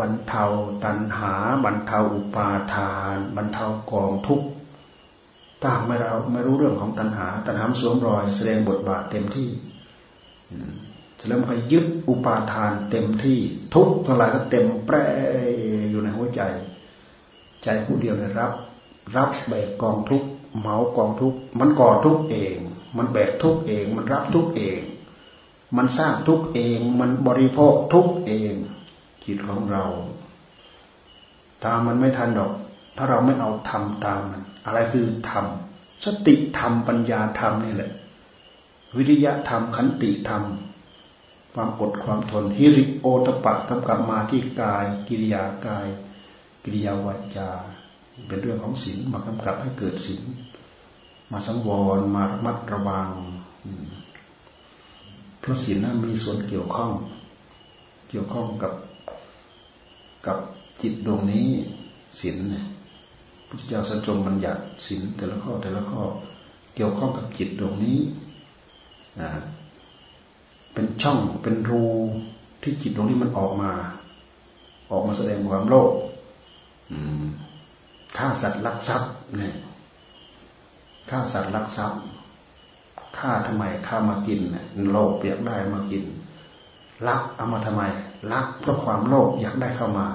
บรรเทาตัณหา บรรเทาอุปาทาน บรรเทากองทุกข์ถ้าไม่เราไม่รู้เรื่องของตัณหา ตัณหาสวมรอย แสดงบทบาทเต็มที่ แล้วมันก็ยึดอุปาทานเต็มที่ทุกทลายก็เต็มแปรอยู่ในหัวใจ ใจผู้เดียวเลยรับ รับแบกกองทุกเหมากองทุกมันก่อทุกเอง มันแบกทุกเอง มันรับทุกเอง มันสร้างทุกเอง มันบริโภคทุกเอง จิตของเราถ้ามันไม่ทันดอก ถ้าเราไม่เอาทำตามมัน อะไรคือทำสติธรรมปัญญาธรรมนี่แหละ วิริยะธรรมขันติธรรม ความอดความทนฮิริโอตปะกำกับมาที่กาย กิริยากาย กิริยาวาจา เป็นเรื่องของศีลมากำกับให้เกิดศีลมาสังวรมาระมัดระวังเพราะศีลนั้นมีส่วนเกี่ยวข้อง เกี่ยวข้องกับกับจิตดวงนี้ศีลเนี่ยพุทธเจ้าสัจจงบัญญัติศีลแต่ละข้อแต่ละข้อ เกี่ยวข้องกับจิตดวงนี้นะ เป็นช่องเป็นรูที่จิตดวงนี้มันออกมา ออกมาแสดงความโลภฆ่าสัตว์ลักทรัพย์เนี่ยฆ่าสัตว์ลักทรัพย์ฆ่าทำไมฆ่ามากินเนี่ยโลภอยากได้มากินลักเอามาทำไมลักเพราะความโลภอยากได้เข้ามา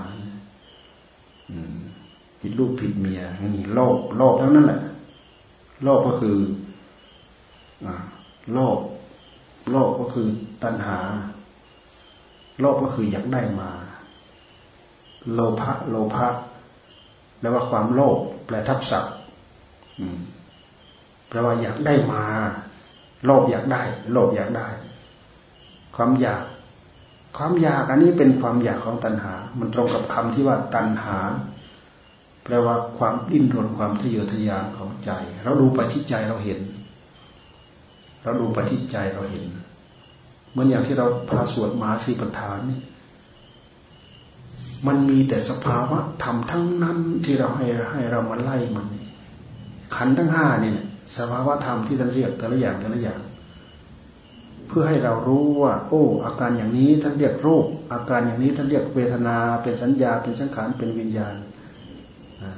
ผิดลูกผิดเมียนี่โลภโลภทั้งนั้นแหละโลภก็คือโลภ โลภก็คือตัณหา โลภก็คืออยากได้มา โลภะโลภะแปลว่าความโลภแปลทับศัพท์แปลว่าอยากได้มา โลภอยากได้ โลภอยากได้ ความอยาก ความอยากอันนี้เป็นความอยากของตัณหา มันตรงกับคำที่ว่าตัณหา แปลว่าความดิ้นรนความทะเยอทะยานของใจ เราดูไปที่ใจเราเห็น เราดูไปที่ใจเราเห็น เหมือนอย่างที่เราพาสวดมาสีปทานนี่มันมีแต่สภาวะธรรมทั้งนั้นที่เราให้ให้เรามาไล่มัน ขันทั้งห้าเนี่ย สภาวะธรรมที่ท่านเรียกแต่ละอย่างแต่ละอย่าง เพื่อให้เรารู้ว่า โอ้ อาการอย่างนี้ท่านเรียกรูป อาการอย่างนี้ท่านเรียกเวทนา เป็นสัญญา เป็นสังขาร เป็นวิญญาณ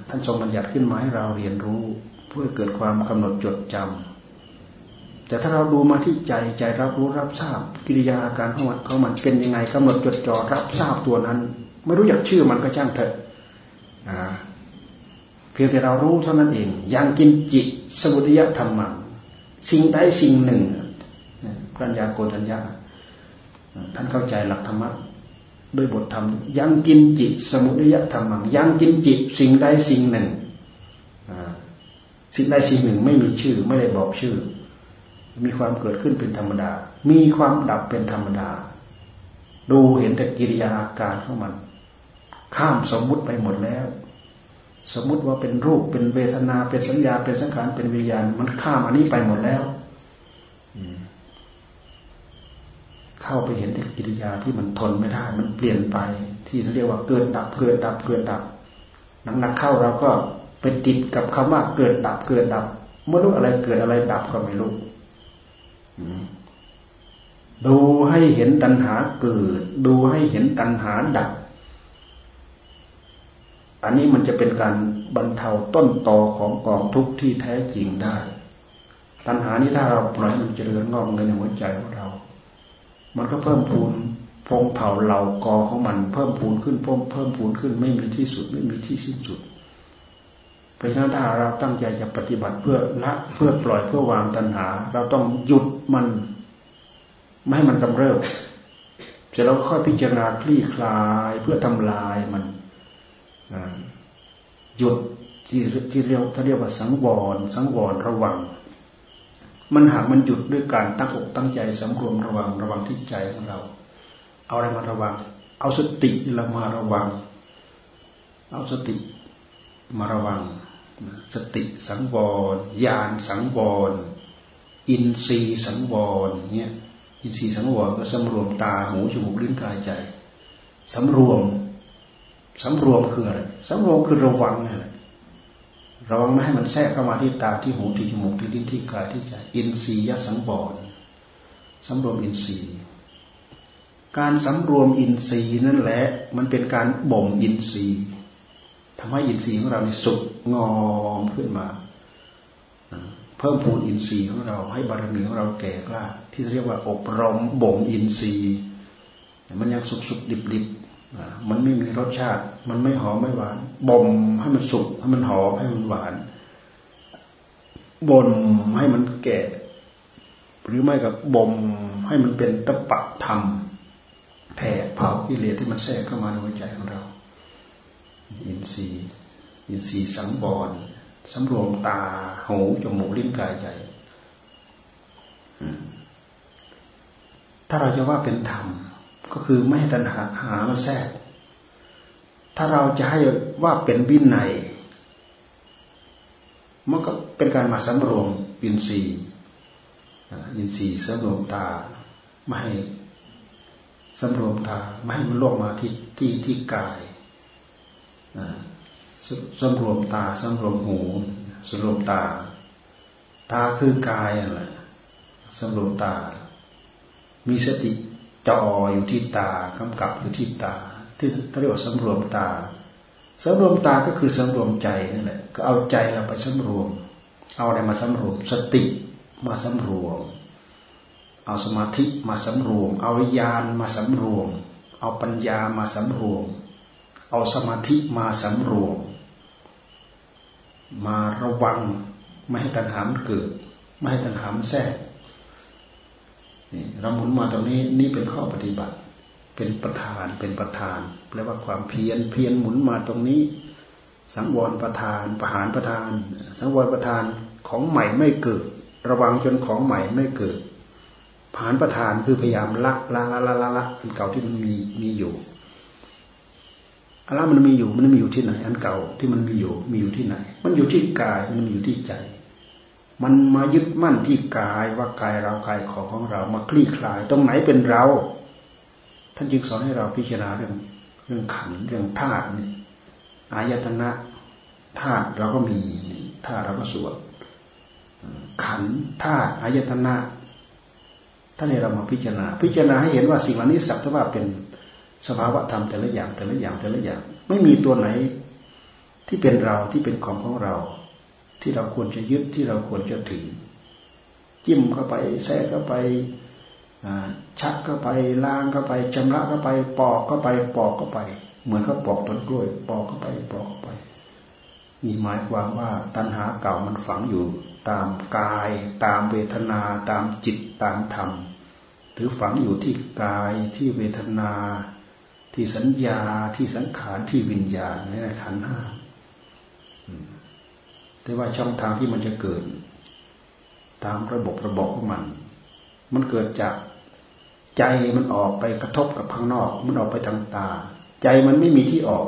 ท่านทรงบัญญัติขึ้นมาให้เราเรียนรู้ เพื่อเกิดความกำหนดจดจำ แต่ถ้าเราดูมาที่ใจใจรับรู้รับทราบ กิริยาอาการของมันของมันเป็นยังไงกำหนดจดจ่อรับทราบตัวนั้น ไม่รู้อยากชื่อมันก็ช่างเถอะเพียงแต่เรารู้เท่านั้นเองยังกินจิตสมุทัยธรรมังสิ่งใดสิ่งหนึ่งปัญญาโกฏัญญาท่านเข้าใจหลักธรรมะด้วยบทธรรม ยังกินจิตสมุทัยธรรมังยังกินจิตสิ่งใดสิ่งหนึ่งสิ่งใดสิ่งหนึ่งไม่มีชื่อไม่ได้บอกชื่อ มีความเกิดขึ้นเป็นธรรมดา มีความดับเป็นธรรมดา ดูเห็นแต่กิริยาอาการของมัน ข้ามสมมุติไปหมดแล้ว สมมุติว่าเป็นรูปเป็นเวทนาเป็นสัญญาเป็นสังขารเป็นวิญญาณ มันข้ามอันนี้ไปหมดแล้วเข้าไปเห็นแต่กิริยาที่มันทนไม่ได้ มันเปลี่ยนไป ที่เรียกว่าเกิดดับเกิดดับเกิดดับหนักๆเข้าเราก็ไปติดกับคำว่าเกิดดับเกิดดับไม่รู้อะไรเกิดอะไรดับก็ไม่รู้ ดูให้เห็นตัณหาเกิด ดูให้เห็นตัณหาดับ อันนี้มันจะเป็นการบรรเทาต้นตอของกองทุกข์ที่แท้จริงได้ ตัณหานี้ถ้าเราปล่อยมันเจริญงอกเงยในหัวใจของเรา มันก็เพิ่มพูนพงเผาเหล่ากอของมัน เพิ่มพูนขึ้นเพิ่มเพิ่มพูนขึ้นไม่มีที่สุดไม่มีที่สิ้นสุด เพราะฉะนั้นถ้าเราตั้งใจจะปฏิบัติเพื่อละเพื่อปล่อยเพื่อวางตัณหา เราต้องหยุดมัน ไม่ให้มันกำเริบเสร็จแล้วค่อยพิจารณาคลี่คลายเพื่อทำลายมันหยุดที่ที่เรียกถ้าเรียกว่าสังวร สังวรระวัง มันหากมันหยุดด้วยการตั้งอกตั้งใจสำรวมระวังระวังที่ใจของเรา เอาอะไรมาระวัง เอาสติเรามาระวัง เอาสติมาระวัง สติสังวรญาณสังวร อินทรีย์สังวรเนี่ยอินทรีย์สังวรก็สำรวมตาหูจมูกลิ้นกายใจสำรวมสำรวมคืออะไรสำรวมคือระวังนี่แหละระวังไม่ให้มันแทรกเข้ามาที่ตาที่หูที่จมูกที่ลิ้นที่กายที่ใจ อินทรียสังวรสำรวมอินทรีย์ การสำรวมอินทรีย์นั่นแหละ มันเป็นการบ่มอินทรีย์ ทำให้อินทรีย์ของเราเนี่ยสุกงอมขึ้นมา เพิ่มพูนอินทรีย์ของเรา ให้บารมีของเราแก่กล้า ที่เรียกว่าอบรมบ่มอินทรีย์ มันยังสุกสุกดิบดิบมันไม่มีรสชาติ มันไม่หอมไม่หวาน บ่มให้มันสุกให้มันหอมให้มันหวาน บ่มให้มันแก่ หรือไม่กับบ่มให้มันเป็นตะปะธรรมแผ่เผากิเลสที่มันแทรกเข้ามาในหัวใจของเรา อินทรีย์อินทรีย์สังบรสำรวมตาหูจมูกลิ้นกายใจถ้าเราจะว่าเป็นธรรม ก็คือไม่ให้ตัณหาหามันแทรก ถ้าเราจะให้ว่าเป็นวินัยมันก็เป็นการมาสำรวมยินทรีย์ยินทรีย์สำรวมตาไม่ให้สำรวมตาไม่ให้มันลกมาที่ที่ที่กาย สำรวมตาสำรวมหูสำรวมตา ตาคือกายอะไรสำรวมตา มีสติจออยู่ที่ตากำกับอยู่ที่ตา ที่เรียกว่าสำรวมตาสำรวมตาก็คือสำรวมใจนั่นแหละก็เอาใจเราไปสำรวม เอาอะไรมาสำรวม สติมาสำรวม เอาสมาธิมาสำรวม เอาญาณมาสำรวม เอาปัญญามาสำรวม เอาสมาธิมาสำรวม มาระวัง ไม่ให้ตัณหามันเกิด ไม่ให้ตัณหามันแทรกนี่เราหมุนมาตรงนี้นี่เป็นข้อปฏิบัติ เป็นประธานเป็นประธานแปลว่าความเพียรเพียรหมุนมาตรงนี้ สังวรประธานประหารประธาน สังวรประธานของใหม่ไม่เกิด ระวังจนของใหม่ไม่เกิดผานประธานคือพยายามละละละละละละอันเก่าที่มันมีมีอยู่ อะไรมันมีอยู่มันมีอยู่ที่ไหน อันเก่าที่มันมีอยู่มีอยู่ที่ไหน มันอยู่ที่กายมันอยู่ที่ใจ มันมายึดมั่นที่กายว่ากายเรากายของของเรามาคลี่คลาย ตรงไหนเป็นเรา ท่านจึงสอนให้เราพิจารณาเรื่องเรื่องขันเรื่องธาตุนี่อายตนะธาตุเราก็มีธาตุเราก็สวดขันธาตุอายตนะท่านให้เรามาพิจารณา พิจารณาให้เห็นว่าสิ่งเหล่านี้สักแต่ว่าเป็น สภาวะธรรมแต่ละอย่างแต่ละอย่างแต่ละอย่าง ไม่มีตัวไหนที่เป็นเราที่เป็นของของเรา ที่เราควรจะยึดที่เราควรจะถือจิ้มเข้าไปแทรกเข้าไปชักเข้าไปล้างเข้าไปชำระเข้าไปปอกเข้าไปปอกเข้าไป เหมือนเขาปอกต้นกล้วย ปอกเข้าไปปอกเข้าไปมีหมายความว่าตัณหาเก่ามันฝังอยู่ ตามกาย ตามเวทนา ตามจิตตามธรรม หรือฝังอยู่ที่กายที่เวทนา ที่สัญญาที่สังขารที่วิญญาณในขันห้าแต่ว่าช่องทางที่มันจะเกิด ตามระบบระบบของมัน มันเกิดจากใจมันออกไปกระทบกับข้างนอก มันออกไปทางตา ใจมันไม่มีที่ออก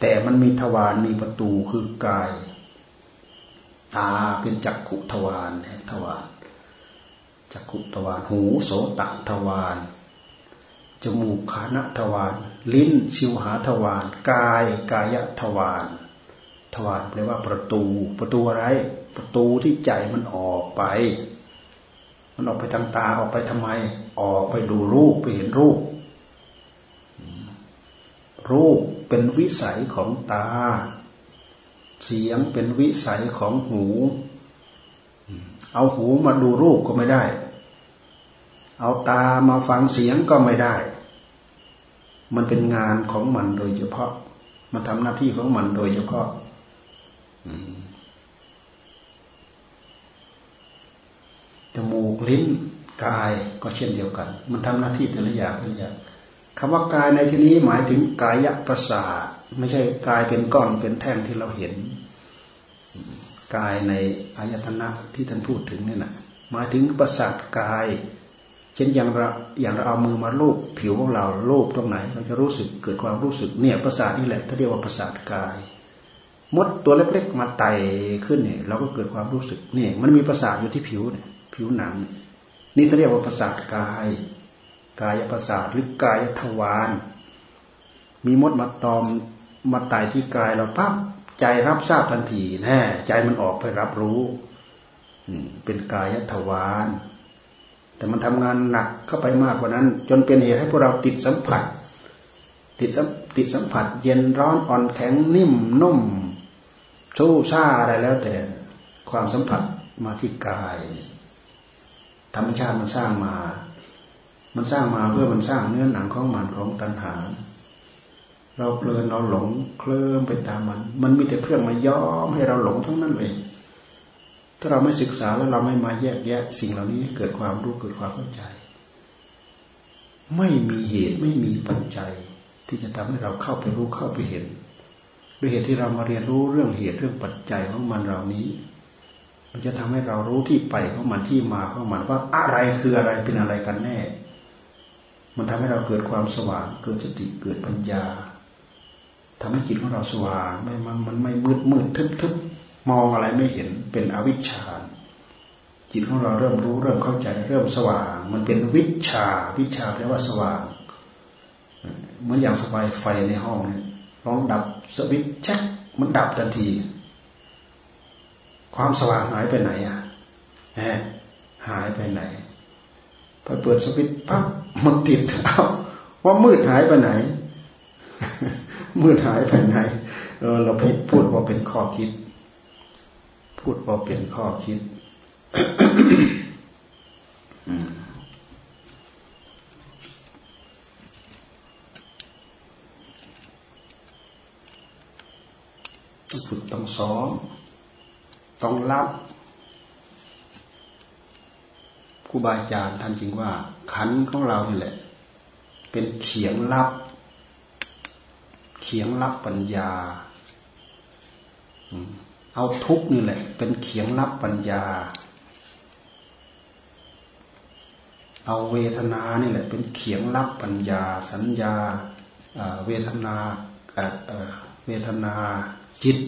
แต่มันมีทวารมีประตูคือกาย ตาเป็นจักขุทวารทวารจักขุทวารหูโสตทวาร จมูกขานะทวารลิ้นชิวหาทวารกายกายทวารทวารแปลว่าประตู ประตูอะไร ประตูที่ใจมันออกไป มันออกไปทางตาออกไปทำไม ออกไปดูรูปไปเห็นรูป รูปเป็นวิสัยของตา เสียงเป็นวิสัยของหู เอาหูมาดูรูปก็ไม่ได้ เอาตามาฟังเสียงก็ไม่ได้ มันเป็นงานของมันโดยเฉพาะ มันทำหน้าที่ของมันโดยเฉพาะจมูกลิ้นกายก็เช่นเดียวกัน มันทำหน้าที่แต่ละอย่างแต่ละอย่างคำว่ากายในที่นี้หมายถึงกายประสาทไม่ใช่กายเป็นก้อนเป็นแท่งที่เราเห็น กายในอายตนะที่ท่านพูดถึงนี่นะหมายถึงประสาทกาย เช่นอย่างเราอย่างเราเอามือมาลูบผิวของเราลูบตรงไหน เราจะรู้สึกเกิดความรู้สึกเนี่ยประสาทนี่แหละถ้าเรียกว่าประสาทกาย มดตัวเล็กๆ มาไต่ขึ้นเนี่ยเราก็เกิดความรู้สึกเนี่ยมันมีประสาทอยู่ที่ผิวเนี่ยผิวหนัง นี่เขาเรียกว่าประสาทกาย กายประสาทหรือกายทวารมีมดมาตอมมาไต่ที่กายเราปั๊บใจรับทราบทันทีแน่ใจมันออกไปรับรู้เป็นกายทวาร แต่มันทำงานหนักเข้าไปมากกว่านั้น จนเป็นเหตุให้พวกเราติดสัมผัส ติดสัติดสัมผัส เย็นร้อนอ่อนแข็งนิ่มนุ่มชู้ซ่าอะไรแล้วแต่ความสัมผัสมาที่กาย ธรรมชาติมันสร้างมา มันสร้างมาเพื่อมันสร้างเนื้อหนังของมันของตัณหา เราเพลินเราหลงเคลิ้มไปตามมัน มันมีแต่เครื่องมาย้อมให้เราหลงทั้งนั้นเลย ถ้าเราไม่ศึกษาแล้วเราไม่มาแยกแยะ สิ่งเหล่านี้เกิดความรู้เกิดความเข้าใจ ไม่มีเหตุไม่มีปัจจัย ที่จะทำให้เราเข้าไปรู้เข้าไปเห็น ด้วยเหตุที่เรามาเรียนรู้เรื่องเหตุเรื่องปัจจัยของมันเหล่านี้มันจะทำให้เรารู้ที่ไปของมันที่มาของมันว่าอะไรคืออะไรเป็นอะไรกันแน่ มันทำให้เราเกิดความสว่าง เกิดสติเกิดปัญญาทำให้จิตของเราสว่างไม่มันมันไม่มืดมืดทึบทึบ มองอะไรไม่เห็นเป็นอวิชชา จิตของเราเริ่มรู้เริ่มเข้าใจเริ่มสว่าง มันเป็นวิชาวิชาแปลว่าสว่าง เหมือนอย่างสบายไฟในห้องนี่ลองดับสวิตช์แช็คมันดับทันที ความสว่างหายไปไหนอะแหมหายไปไหนพอเปิดสวิตช์ปั๊บมันติดเอาว่ามืดหายไปไหน มืดหายไปไหนเราพูดว่าเป็นข้อคิด พูดว่าเป็นข้อคิดต้องฝึกต้องซ้อม ต้องรับครูบาอาจารย์ท่านจริงว่า ขันของเราเนี่แหละ เป็นเขียงลับ เขียงลับปัญญา เอาทุกนี่แหละ เป็นเขียงลับปัญญา เอาเวทนานี่แหละ เป็นเขียงลับปัญญา สัญญาเวทนาเวทนาจิต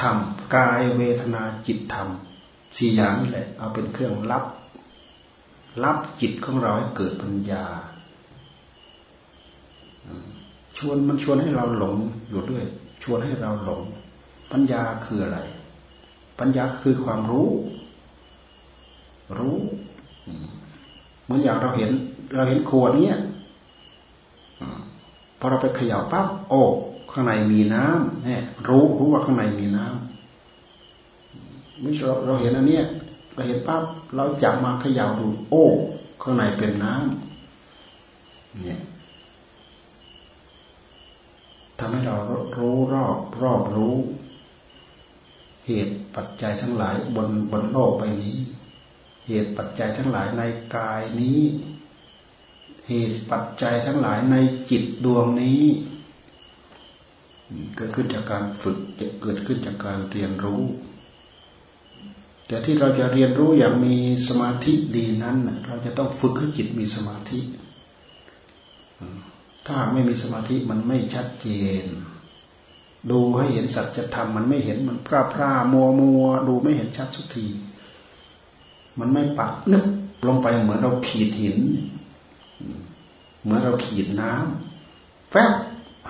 ธรรมกายเวทนาจิตธรรมสี่อย่างนี่แหละ เอาเป็นเครื่องรับ รับจิตของเราให้เกิดปัญญาชวนมันชวนให้เราหลงอยู่ด้วย ชวนให้เราหลง ปัญญาคืออะไร ปัญญาคือความรู้ รู้เหมือนอย่างเราเห็น เราเห็นขวดเนี้ยพอเราไปเขย่าปั๊บโอ้ข้างในมีน้ำเนี่ยรู้รู้ว่าข้างในมีน้ำไม่เราเราเห็นอันเนี้ยเราเห็นปั๊บเราจับมาเขย่าดู โอ้ข้างในเป็นน้ำเนี่ยทำให้เรารู้รอบรอบรู้ เหตุปัจจัยทั้งหลายบนบนโลกใบนี้ เหตุปัจจัยทั้งหลายในกายนี้ เหตุปัจจัยทั้งหลายในจิตดวงนี้เกิดขึ้นจากการฝึกเกิดขึ้นจากการเรียนรู้ แต่ที่เราจะเรียนรู้อย่างมีสมาธิดีนั้นเราจะต้องฝึกให้จิตมีสมาธิ ถ้าไม่มีสมาธิมันไม่ชัดเจน ดูให้เห็นสัจธรรมมันไม่เห็นมันพร่าพร่ามัวมัวดูไม่เห็นชัดสักที มันไม่ปักนึกลงไปเหมือนเราขีดหิน เหมือนเราขีดน้ำแฟบ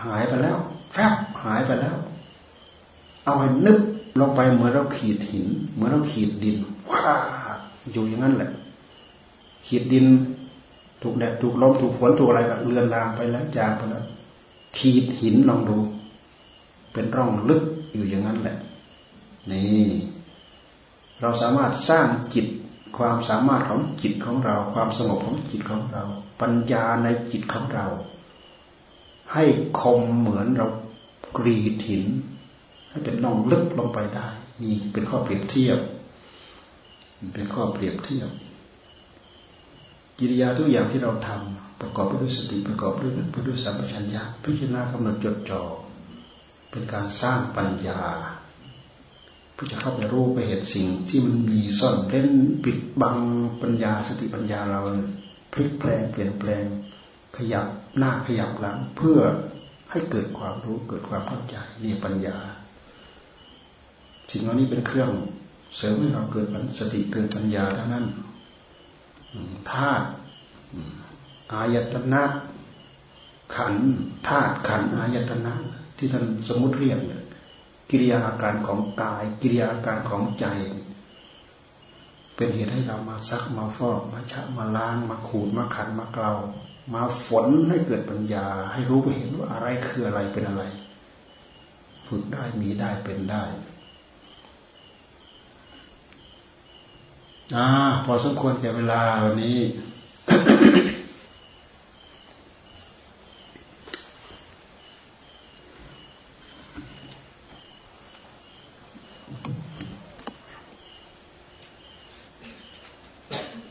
หายไปแล้ว แฟบหายไปแล้ว เอาให้นึกลงไปเหมือนเราขีดหิน เหมือนเราขีดดินว้าอยู่อย่างนั้นแหละ ขีดดิน ถูกแดดถูกลมถูกฝนถูกอะไรก็เลือนลางไปแล้วจางไปแล้วขีดหินลองดู เป็นร่องลึกอยู่อย่างนั้นแหละ นี่ เราสามารถสร้างจิตความสามารถของจิตของเรา ความสงบของจิตของเรา ปัญญาในจิตของเรา ให้คมเหมือนเรากรีดหินให้เป็นน่องลึกลงไปได้ นี่เป็นข้อเปรียบเทียบ เป็นข้อเปรียบเทียบ กิริยาทุกอย่างที่เราทำประกอบไปด้วยสติประกอบด้วยไปด้วยสัมปชัญญะพิจารณากำหนดจดจ่อ เป็นการสร้างปัญญาเพื่อจะเข้าไปรู้ไปเห็นสิ่งที่มันมีซ่อนเร้นปิดบังปัญญาสติปัญญาเราพลิกแปลงเปลี่ยนแปลง ขยับหน้าขยับหลังเพื่อให้เกิดความรู้เกิดความเข้าใจนี่ปัญญา สิ่งเหล่านี้เป็นเครื่องเสริมให้เราเกิดสติเกิดปัญญาเท่านั้นธาตุอายตนะขันธาตุขันอายตนะ ที่ท่านสมมติเรียกกิริยาอาการของกาย กิริยาอาการของใจ เป็นเหตุให้เรามาซักมาฟอกมาชะมาล้างมาขูดมาขันมาเกลามาฝนให้เกิดปัญญา ให้รู้ไปเห็นว่าอะไรคืออะไรเป็นอะไร ฝึกได้มีได้เป็นได้อ่าพอสมควรแก่เวลาวันนี้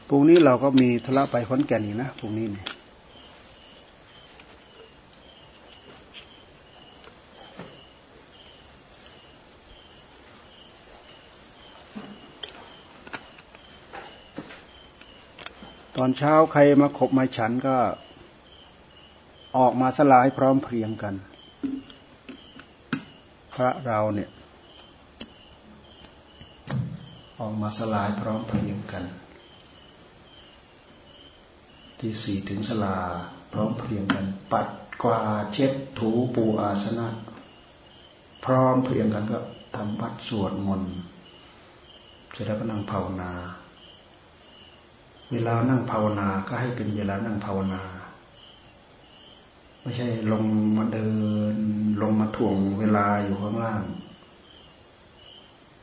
พรุ่งนี้เราก็มีธุระไปขอนแก่นอีกนะพรุ่งนี้เนี่ยตอนเช้าใครมาขบมาฉันก็ออกมาสลายพร้อมเพรียงกัน พระเราเนี่ย ออกมาสลายพร้อมเพรียงกัน ที่สี่ถึงสลา พร้อมเพรียงกัน ปัดกวาเช็ดถูปูอาสนะ พร้อมเพรียงกันก็ทำวัดสวดมนต์เสร็จแล้วก็นั่งภาวนา เวลานั่งภาวนาก็ให้เป็นเวลานั่งภาวนาไม่ใช่ลงมาเดิน ลงมาถ่วงเวลาอยู่ข้างล่าง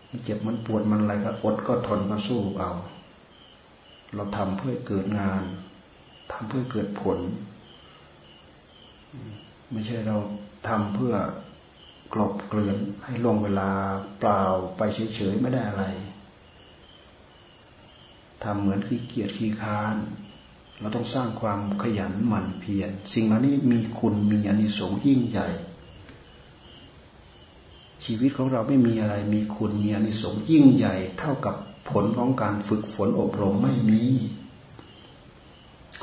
มันเจ็บมันปวดมันอะไรก็อดก็ทนก็สู้เอา เราทำเพื่อเกิดงาน ทำเพื่อเกิดผล ไม่ใช่เราทำเพื่อกลบเกลื่อนให้ลงเวลาเปล่าไปเฉยๆไม่ได้อะไรทำเหมือนขี้เกียจขี้ค้าน เราต้องสร้างความขยันหมั่นเพียรสิ่งเหล่านี้มีคุณมีอนิสงส์ยิ่งใหญ่ ชีวิตของเราไม่มีอะไร มีคุณมีอนิสงส์ยิ่งใหญ่ เท่ากับผลของการฝึกฝนอบรมไม่มี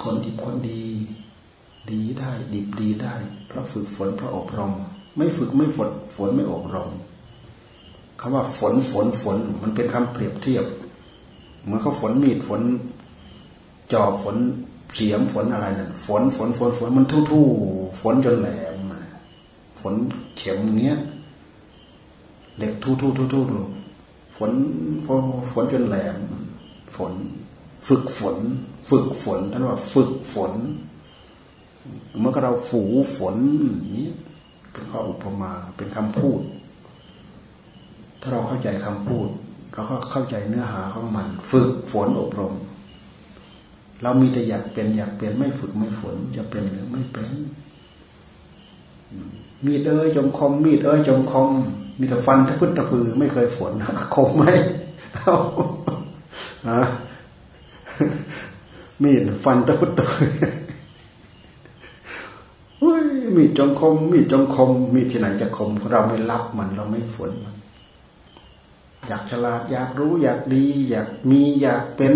คนดีคนดี ดีได้ดีดีได้ เพราะฝึกฝนเพราะอบรม ไม่ฝึกไม่ฝนฝนไม่อบรมคำว่าฝนฝนฝนมันเป็นคำเปรียบเทียบ เหมือนเขาฝนมีดฝนจอบฝนเสียมฝนอะไรนั่นฝนฝนฝนฝนมันทู่ๆฝนจนแหลมฝนเข็มเงี้ยเหล็กทู่ทู่ทู่ทู่ดูฝนฝนฝนจนแหลม ฝน ฝึกฝน ฝึกฝนท่านว่าฝึกฝนเมื่อเราฝูฝนนี้เป็นข้ออุปมาเป็นคำพูด ถ้าเราเข้าใจคำพูด เราก็เข้าใจเนื้อหาของมัน ฝึกฝนอบรม เรามีแต่อยากเป็นอยากเป็นไม่ฝึกไม่ฝน จะเป็นหรือไม่เป็นมีดเอ้ยจมคมมีดเอ้ยจมคมมีแต่ฟันทะพุตะพือไม่เคยฝนคมไหมเอา มีดฟันตะพุตะพือมีดจงคม มีดจงคม มีที่ไหนจะคม เราไม่รับมันเราไม่ฝนมัน อยากฉลาด อยากรู้ อยากดี อยากมีอยากเป็น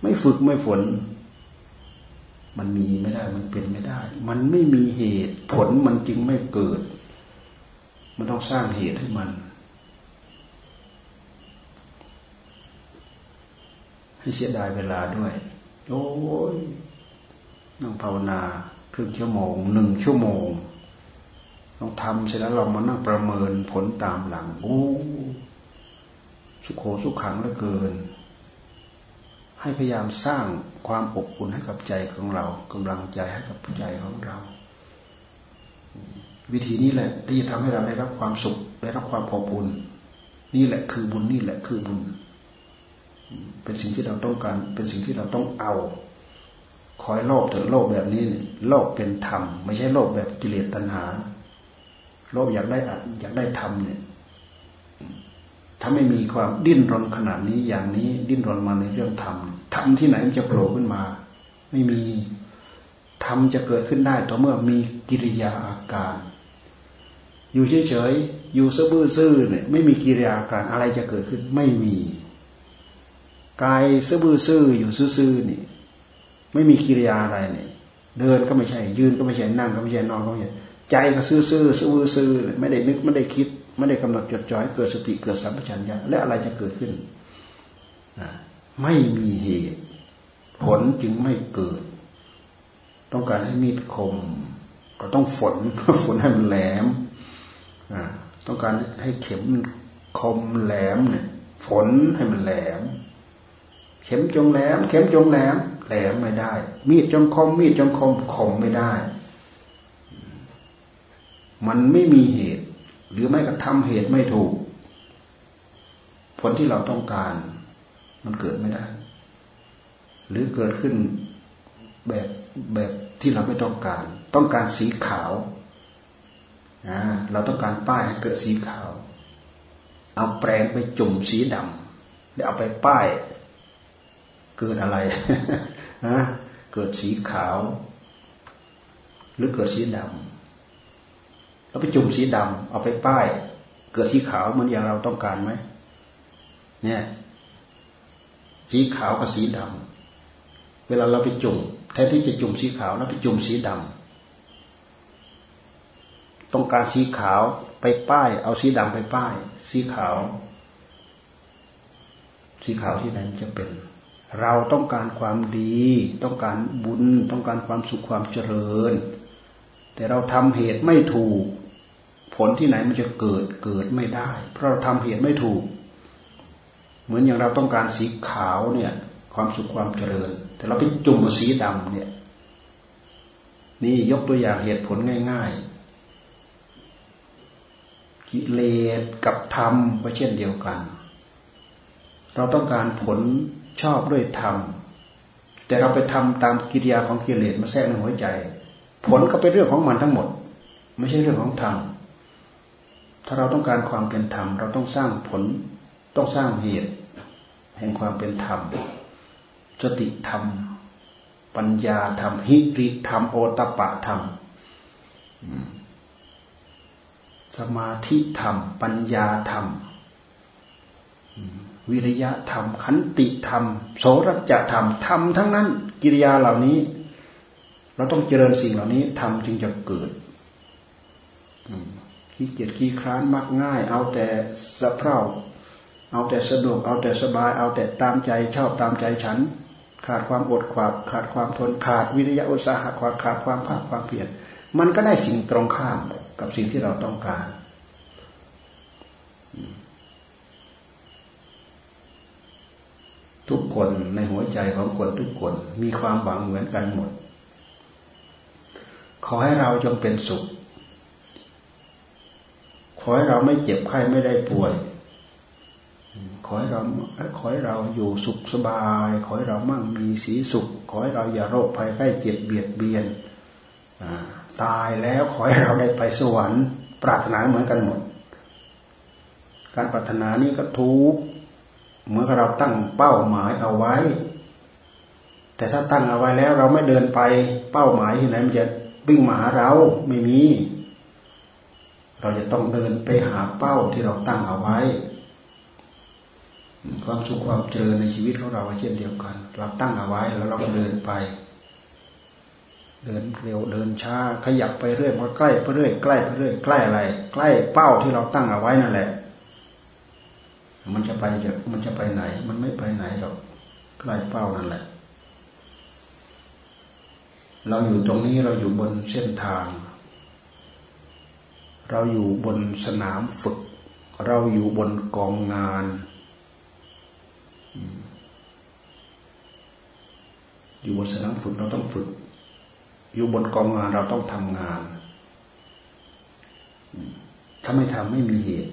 ไม่ฝึกไม่ฝน มันมีไม่ได้ มันเป็นไม่ได้ มันไม่มีเหตุ ผลมันจึงไม่เกิด มันต้องสร้างเหตุให้มัน ให้เสียดายเวลาด้วย โอ้ยนั่งภาวนาครึ่งชั่วโมงหนึ่งชั่วโมงต้องทำเสร็จแล้วเรามานั่งประเมินผลตามหลังโอ้สุขโขสุขขังเหลือเกิน ให้พยายามสร้างความอบอุ่นให้กับใจของเรากำลังใจให้กับใจของเรา วิธีนี้แหละที่จะทำให้เราได้รับความสุขได้รับความอบอุ่นนี่แหละคือบุญนี่แหละคือบุญ เป็นสิ่งที่เราต้องการ เป็นสิ่งที่เราต้องเอาคอยโลภถึงโลภแบบนี้โลภเป็นธรรม ไม่ใช่โลภแบบกิเลสตัณหา โลภอยากได้อยากได้ธรรมเนี่ยถ้าไม่มีความดิ้นรนขนาดนี้อย่างนี้ ดิ้นรนมาในเรื่องธรรมธรรมที่ไหนมันจะโผล่ขึ้นมา ไม่มีธรรมจะเกิดขึ้นได้ต่อเมื่อมีกิริยาอาการ อยู่เฉยๆอยู่ซื่อซื่อเนี่ยไม่มีกิริยาอาการอะไรจะเกิดขึ้นไม่มี กายซื่อซื่ออยู่ซื่อๆนี่ ไม่มีกิริยาอะไรเนี่ยเดินก็ไม่ใช่ ยืนก็ไม่ใช่นั่งก็ไม่ใช่นอนก็ไม่ใช่ใจก็ซื่อซื่อซื่อไม่ได้นึกไม่ได้คิด ไม่ได้กำหนดจดจ่อยเกิดสติเกิดสัมปชัญญะและอะไรจะเกิดขึ้นไม่มีเหตุ ผลจึงไม่เกิด ต้องการให้มีดคม ก็ต้องฝนฝนให้มันแหลมต้องการให้เข็มคมแหลมเนี่ยฝนให้มันแหลม เข็มจงแหลม เข็มจงแหลม แหลมไม่ได้ มีดจงคม มีดจงคมคมไม่ได้ มันไม่มีเหตุ หรือไม่กระทำเหตุไม่ถูก ผลที่เราต้องการ มันเกิดไม่ได้ หรือเกิดขึ้นแบบแบบที่เราไม่ต้องการ ต้องการสีขาวเราต้องการป้ายให้เกิดสีขาว เอาแปรงไปจุ่มสีดำแล้วเอาไปป้าย เกิดอะไรนะเกิดสีขาว หรือเกิดสีดำเราไปจุ่มสีดำเอาไปป้าย เกิดสีขาวเหมือนอย่างเราต้องการไหมเนี่ยสีขาวกับสีดำเวลาเราไปจุ่มแทนที่จะจุ่มสีขาวเราไปจุ่มสีดำต้องการสีขาวไปป้าย เอาสีดำไปป้าย สีขาว สีขาวที่ไหนจะเป็น เราต้องการความดี ต้องการบุญ ต้องการความสุขความเจริญ แต่เราทำเหตุไม่ถูก ผลที่ไหนมันจะเกิดเกิดไม่ได้ เพราะเราทำเหตุไม่ถูก เหมือนอย่างเราต้องการสีขาวเนี่ยความสุขความเจริญ แต่เราไปจุ่มสีดำเนี่ยนี่ยกตัวอย่างเหตุผลง่าย ๆ กิเลสกับธรรมก็เช่นเดียวกัน เราต้องการผล ชอบด้วยธรรม แต่เราไปทำตามกิริยาของกิเลสมาแทรกในหัวใจ ผลก็เป็นเรื่องของมันทั้งหมด ไม่ใช่เรื่องของธรรมถ้าเราต้องการความเป็นธรรม เราต้องสร้างผลต้องสร้างเหตุ แห่งความเป็นธรรมสติธรรม ปัญญาธรรมหิริธรรมโอตปะธรรมสมาธิธรรม ปัญญาธรรม วิริยะธรรม ขันติธรรม โสรจธรรมธรรมทั้งนั้น กิริยาเหล่านี้ เราต้องเจริญสิ่งเหล่านี้ทำจึงจะเกิดขี้เกียจขี้คร้านมักง่าย เอาแต่สะเพร่าเอาแต่สะดวก เอาแต่สบาย เอาแต่ตามใจชอบตามใจฉัน ขาดความอดความขาดความทนขาดวิริยะอุตสาหะขาดขาดความภาคความเพียรมันก็ได้สิ่งตรงข้ามกับสิ่งที่เราต้องการ ทุกคนในหัวใจของคนทุกคนมีความหวังเหมือนกันหมด ขอให้เราจงเป็นสุข ขอให้เราไม่เจ็บไข้ไม่ได้ป่วย ขอให้เราขอให้เราอยู่สุขสบาย ขอให้เรามั่งมีสีสุข ขอให้เราอย่าโรคภัยไข้เจ็บเบียดเบียนตายแล้วขอให้เราได้ไปสวรรค์ ปรารถนาเหมือนกันหมด การปรารถนานี้ก็ทุก เมื่อเราตั้งเป้าหมายเอาไว้ แต่ถ้าตั้งเอาไว้แล้วเราไม่เดินไปเป้าหมายที่ไหนมันจะวิ่งมาหาเราไม่มี เราจะต้องเดินไปหาเป้าที่เราตั้งเอาไว้ ความสุขความเจริญในชีวิตของเราเช่นเดียวกัน เราตั้งเอาไว้แล้วเราก็เดินไป เดินเร็วเดินช้าขยับไปเรื่อยมาใกล้ไปเรื่อยใกล้ไปเรื่อยใกล้อะไร ใกล้เป้าที่เราตั้งเอาไว้นั่นแหละ มันจะไปจะมันจะไปไหน มันไม่ไปไหนหรอกใกล้เป้านั่นแหละ เราอยู่ตรงนี้เราอยู่บนเส้นทาง เราอยู่บนสนามฝึก เราอยู่บนกองงาน อยู่บนสนามฝึกเราต้องฝึก อยู่บนกองงานเราต้องทำงาน ถ้าไม่ทำไม่มีเหตุ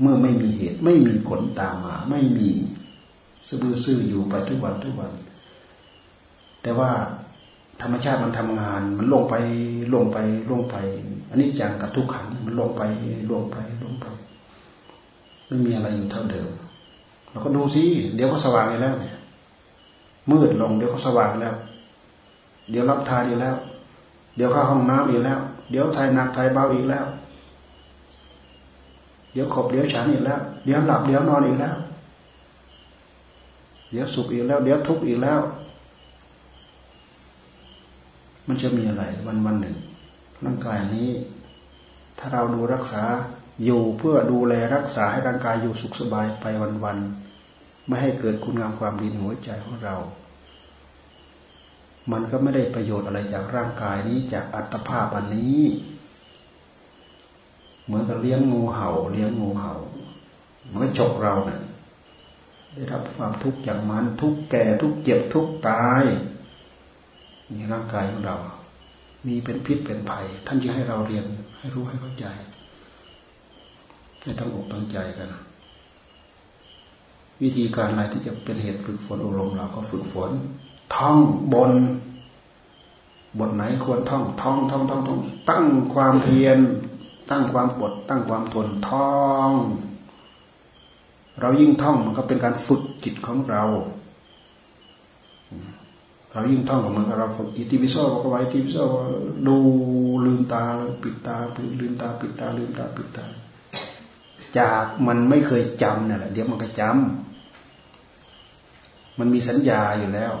เมื่อไม่มีเหตุไม่มีผลตามมา ไม่มีซื่อซื่ออยู่ไปทุกวันทุกวัน แต่ว่าธรรมชาติมันทำงาน มันลงไปลงไปลงไป อันนี้จังกับทุกขันมันลงไปลงไปลงไปไม่มีอะไรอยู่เท่าเดิมเราก็ดูสิเดี๋ยวก็สว่างอีกแล้วเนี่ยมืดลงเดี๋ยวก็สว่างแล้ว เดี๋ยวรับทานอีกแล้ว เดี๋ยวเข้าห้องน้ำอีกแล้ว เดี๋ยวไทยหนักไทยเบาอีกแล้ว เดี๋ยวขบเดี๋ยวฉันอีกแล้ว เดี๋ยวหลับเดี๋ยวนอนอีกแล้ว เดี๋ยวสุขอีกแล้ว เดี๋ยวทุกข์อีกแล้ว มันจะมีอะไร วันวันหนึ่งร่างกายนี้ ถ้าเราดูรักษาอยู่เพื่อดูแลรักษาให้ร่างกายอยู่สุขสบายไปวันๆไม่ให้เกิดคุณงามความดีในหัวใจของเรา มันก็ไม่ได้ประโยชน์อะไรจากร่างกายนี้จากอัตภาพอันนี้ เหมือนกับเลี้ยงงูเห่า เลี้ยงงูเห่ามันก็ฉกเราเนะ่ยได้รับความทุกข์อย่างมันทุกแก่ทุกเจ็บทุกตายนี่ร่างกายของเรา มีเป็นพิษเป็นภัย ท่านจะให้เราเรียนให้รู้ให้เข้าใจ ให้ตั้งอกตั้งใจกัน วิธีการอะไรที่จะเป็นเหตุฝึกฝนอบรมเราก็ฝึกฝน ท่องบน บทไหนควรท่อง ท่องท่องท่องท่อง ตั้งความเพียร ตั้งความปดตั้งความทนท่อง เรายิ่งท่องมันก็เป็นการฝึกจิตของเรา เรายิ่งท่องกับมันเราฝึกอิติปิโสก็ไว้อิติปิโสดูลืมตาปิดตาลืมตาปิดตาลืมตาปิดตา จากมันไม่เคยจำนี่แหละเดี๋ยวมันก็จำมันมีสัญญาอยู่แล้ว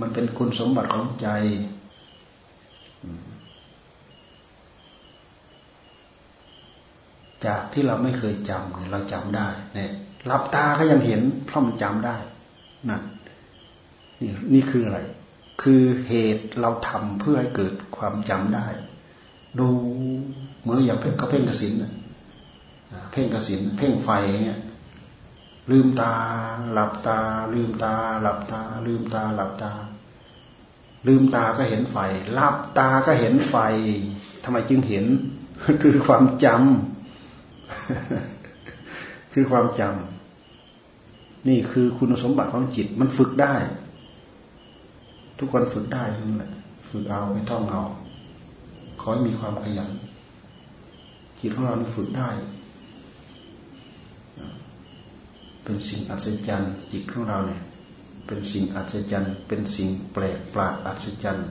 มันเป็นคุณสมบัติของใจ จากที่เราไม่เคยจำเนี่ยเราจำได้เนี่ยหลับตาก็ยังเห็นเพราะมันจำได้นะนี่นี่คืออะไร คือเหตุเราทำเพื่อให้เกิดความจำได้ ดูเหมือนอย่างเพ่งก็เพ่งกสินเพ่งกสินเพ่งไฟเนี่ยลืมตา หลับตา ลืมตา หลับตา ลืมตา หลับตา ลืมตาก็เห็นไฟหลับตาก็เห็นไฟทำไมจึงเห็น คือความจำ คือความจำนี่คือคุณสมบัติของจิต มันฝึกได้ ทุกคนฝึกได้ทั้งนั้นฝึกเอาไปท่องเอาขอให้มีความขยันจิตของเราฝึกได้ เป็นสิ่งอัศจรรย์จิตของเราเนี่ย เป็นสิ่งอัศจรรย์ เป็นสิ่งแปลกประหลาดอัศจรรย์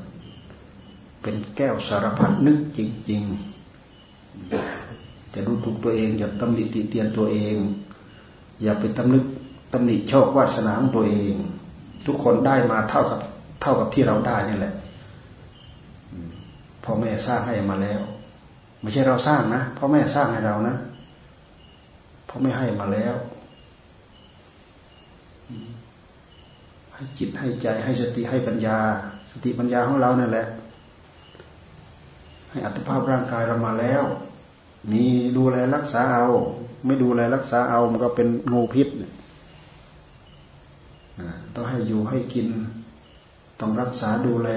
เป็นแก้วสารพัดนึกจริง ๆ จะดูถูกตัวเอง อย่าตำหนิติเตียนตัวเอง อย่าไปตำนึกตำหนิโชควาสนาของตัวเอง ทุกคนได้มาเท่ากับเท่ากับที่เราได้นี่แหละพ่อแม่สร้างให้มาแล้ว ไม่ใช่เราสร้างนะพ่อแม่สร้างให้เรานะพ่อแม่ให้มาแล้วให้จิตให้ใจให้สติให้ปัญญา สติปัญญาของเราเนั่นแหละ ให้อัตภาพร่างกายเรามาแล้ว มีดูแลรักษาเอา ไม่ดูแลรักษาเอามันก็เป็นงูพิษต้องให้อยู่ให้กิน ต้องรักษาดูแล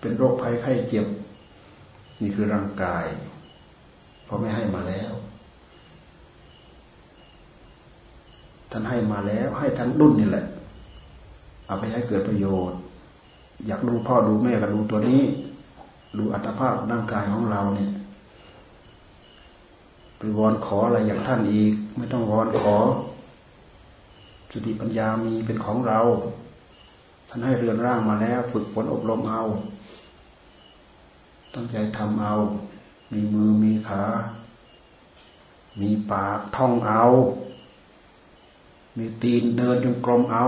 เป็นโรคภัยไข้เจ็บ นี่คือร่างกาย เพราะไม่ให้มาแล้ว ท่านให้มาแล้ว ให้ทั้งดุนนี่แหละ เอาไปให้เกิดประโยชน์ อยากดูพ่อดูแม่ก็ดูตัวนี้ ดูอัตภาพร่างกายของเราเนี่ย ไปวอนขออะไรอย่างท่านอีก ไม่ต้องวอนขอสติปัญญามีเป็นของเรา ท่านให้เรือนร่างมาแล้ว ฝึกฝนอบรมเอา ตั้งใจทำเอา มีมือมีขา มีปากท่องเอา มีตีนเดินจงกรมเอา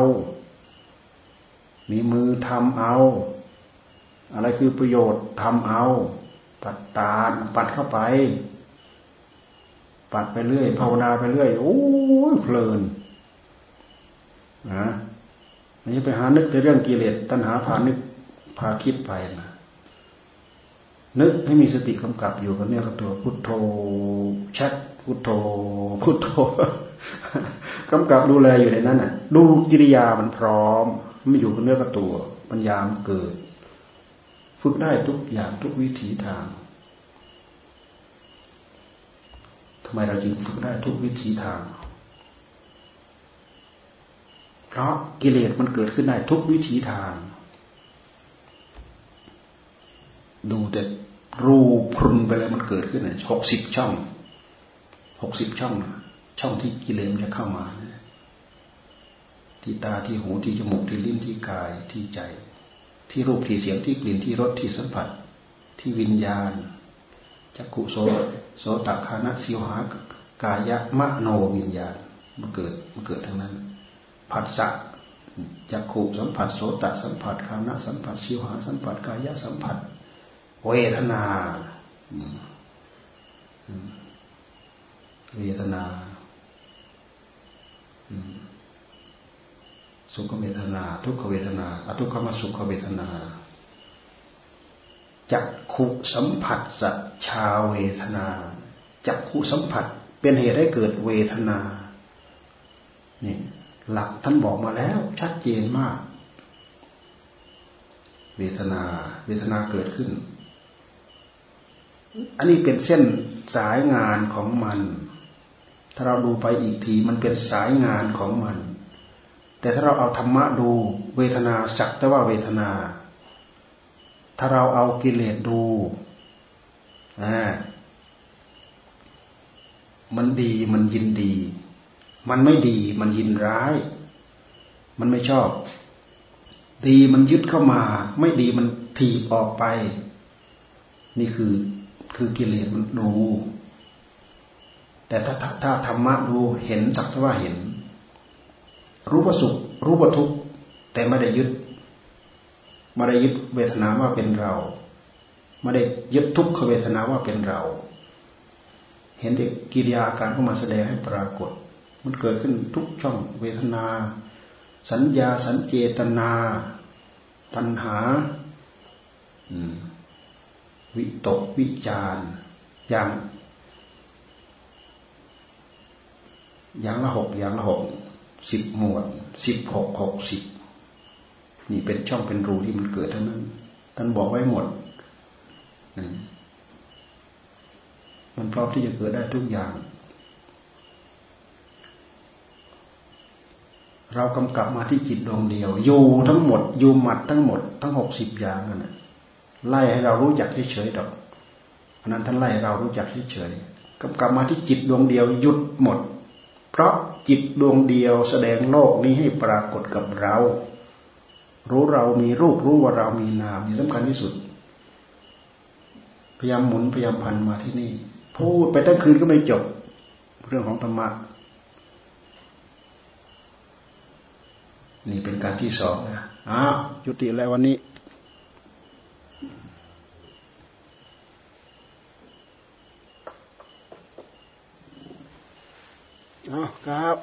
มีมือทำเอา อะไรคือประโยชน์ทำเอา ปัดตาปัดเข้าไป ปัดไปเรื่อยภาวนาไปเรื่อย โอ้เพลินนะไม่ใช่ไปหานึกแต่เรื่องกิเลสตัณหาพานึกพาคิดไปนะนึกให้มีสติกำกับอยู่กับเนื้อกับตัวพุทโธชัดพุทโธพุทโธกำกับดูแลอยู่ในนั้นน่ะ ดูกิริยามันพร้อมไม่อยู่กับเนื้อกับตัว ปัญญามเกิด ฝึกได้ทุกอย่างทุกวิถีทางทำ ไมเราจึงฝึกได้ทุกวิถีทาง เพราะกิเลสมันเกิดขึ้นได้ทุกวิถีทาง ดูแต่รูพรุนไปเลยมันเกิดขึ้นหกสิบช่องหกสิบช่อง ช่องที่กิเลสจะเข้ามา ที่ตาที่หูที่จมูกที่ลิ้นที่กายที่ใจ ที่รูปที่เสียงที่กลิ่นที่รสที่สัมผัส ที่วิญญาณจักขุโส โสตคานะสิวหากายะมะโนวิญญาณมันเกิดมันเกิดทั้งนั้น ผัสสะจักขุสัมผัสโสตสัมผัสคานะสัมผัสชิวหาสัมผัสกายะสัมผัส เวทนา เวทนาสุขเวทนา ทุกขเวทนาอทุกขมสุขเวทนา จักขุสัมผัสสัจชาเวทนาจักขุสัมผัสเป็นเหตุให้เกิดเวทนาเนี่ยหลักท่านบอกมาแล้ว ชัดเจนมาก เวทนา เวทนาเกิดขึ้น อันนี้เป็นเส้นสายงานของมัน ถ้าเราดูไปอีกทีมันเป็นสายงานของมัน แต่ถ้าเราเอาธรรมะดูเวทนาสักแต่ว่าเวทนา ถ้าเราเอากิเลสดูอ่ามันดีมันยินดี มันไม่ดีมันยินร้าย มันไม่ชอบ ดีมันยึดเข้ามา ไม่ดีมันถีบออกไป นี่คือคือกิเลสมันดู แต่ถ้าถ้าธรรมะดูเห็นสักว่าเห็น รู้ว่าสุขรู้ว่าทุกข์แต่ไม่ได้ยึด ไม่ได้ยึดเวทนาว่าเป็นเรา ไม่ได้ยึดทุกขเวทนาว่าเป็นเรา เห็นแต่กิริยาการเข้ามาแสดงให้ปรากฏ มันเกิดขึ้นทุกช่องเวทนา สัญญาสัญเจตนา ตัณหาวิตกวิจารอย่าง อย่างละหกอย่างละหกสิบหมวดสิบหกหกสิบ นี่เป็นช่องเป็นรูที่มันเกิดทั้งนั้นท่านบอกไว้หมดมันพร้อมที่จะเกิดได้ทุกอย่าง เรากำกับมาที่จิตดวงเดียว อยู่ทั้งหมด อยู่หมัดทั้งหมด ทั้งหกสิบอย่างนั่นแหละไล่ให้เรารู้จักเฉยๆดอกอันนั้นท่านไล่เรารู้จักเฉยๆกำกับมาที่จิตดวงเดียวหยุดหมด เพราะจิตดวงเดียวแสดงโลกนี้ให้ปรากฏกับเรา รู้เรามีรูปรู้ว่าเรามีนามนี่สำคัญที่สุด พยายามหมุนพยายามพันมาที่นี่ พูดไปทั้งคืนก็ไม่จบ เรื่องของธรรมะนี่เป็นการที่สองนะอ้าวยุติแล้ววันนี้อ๋อครับ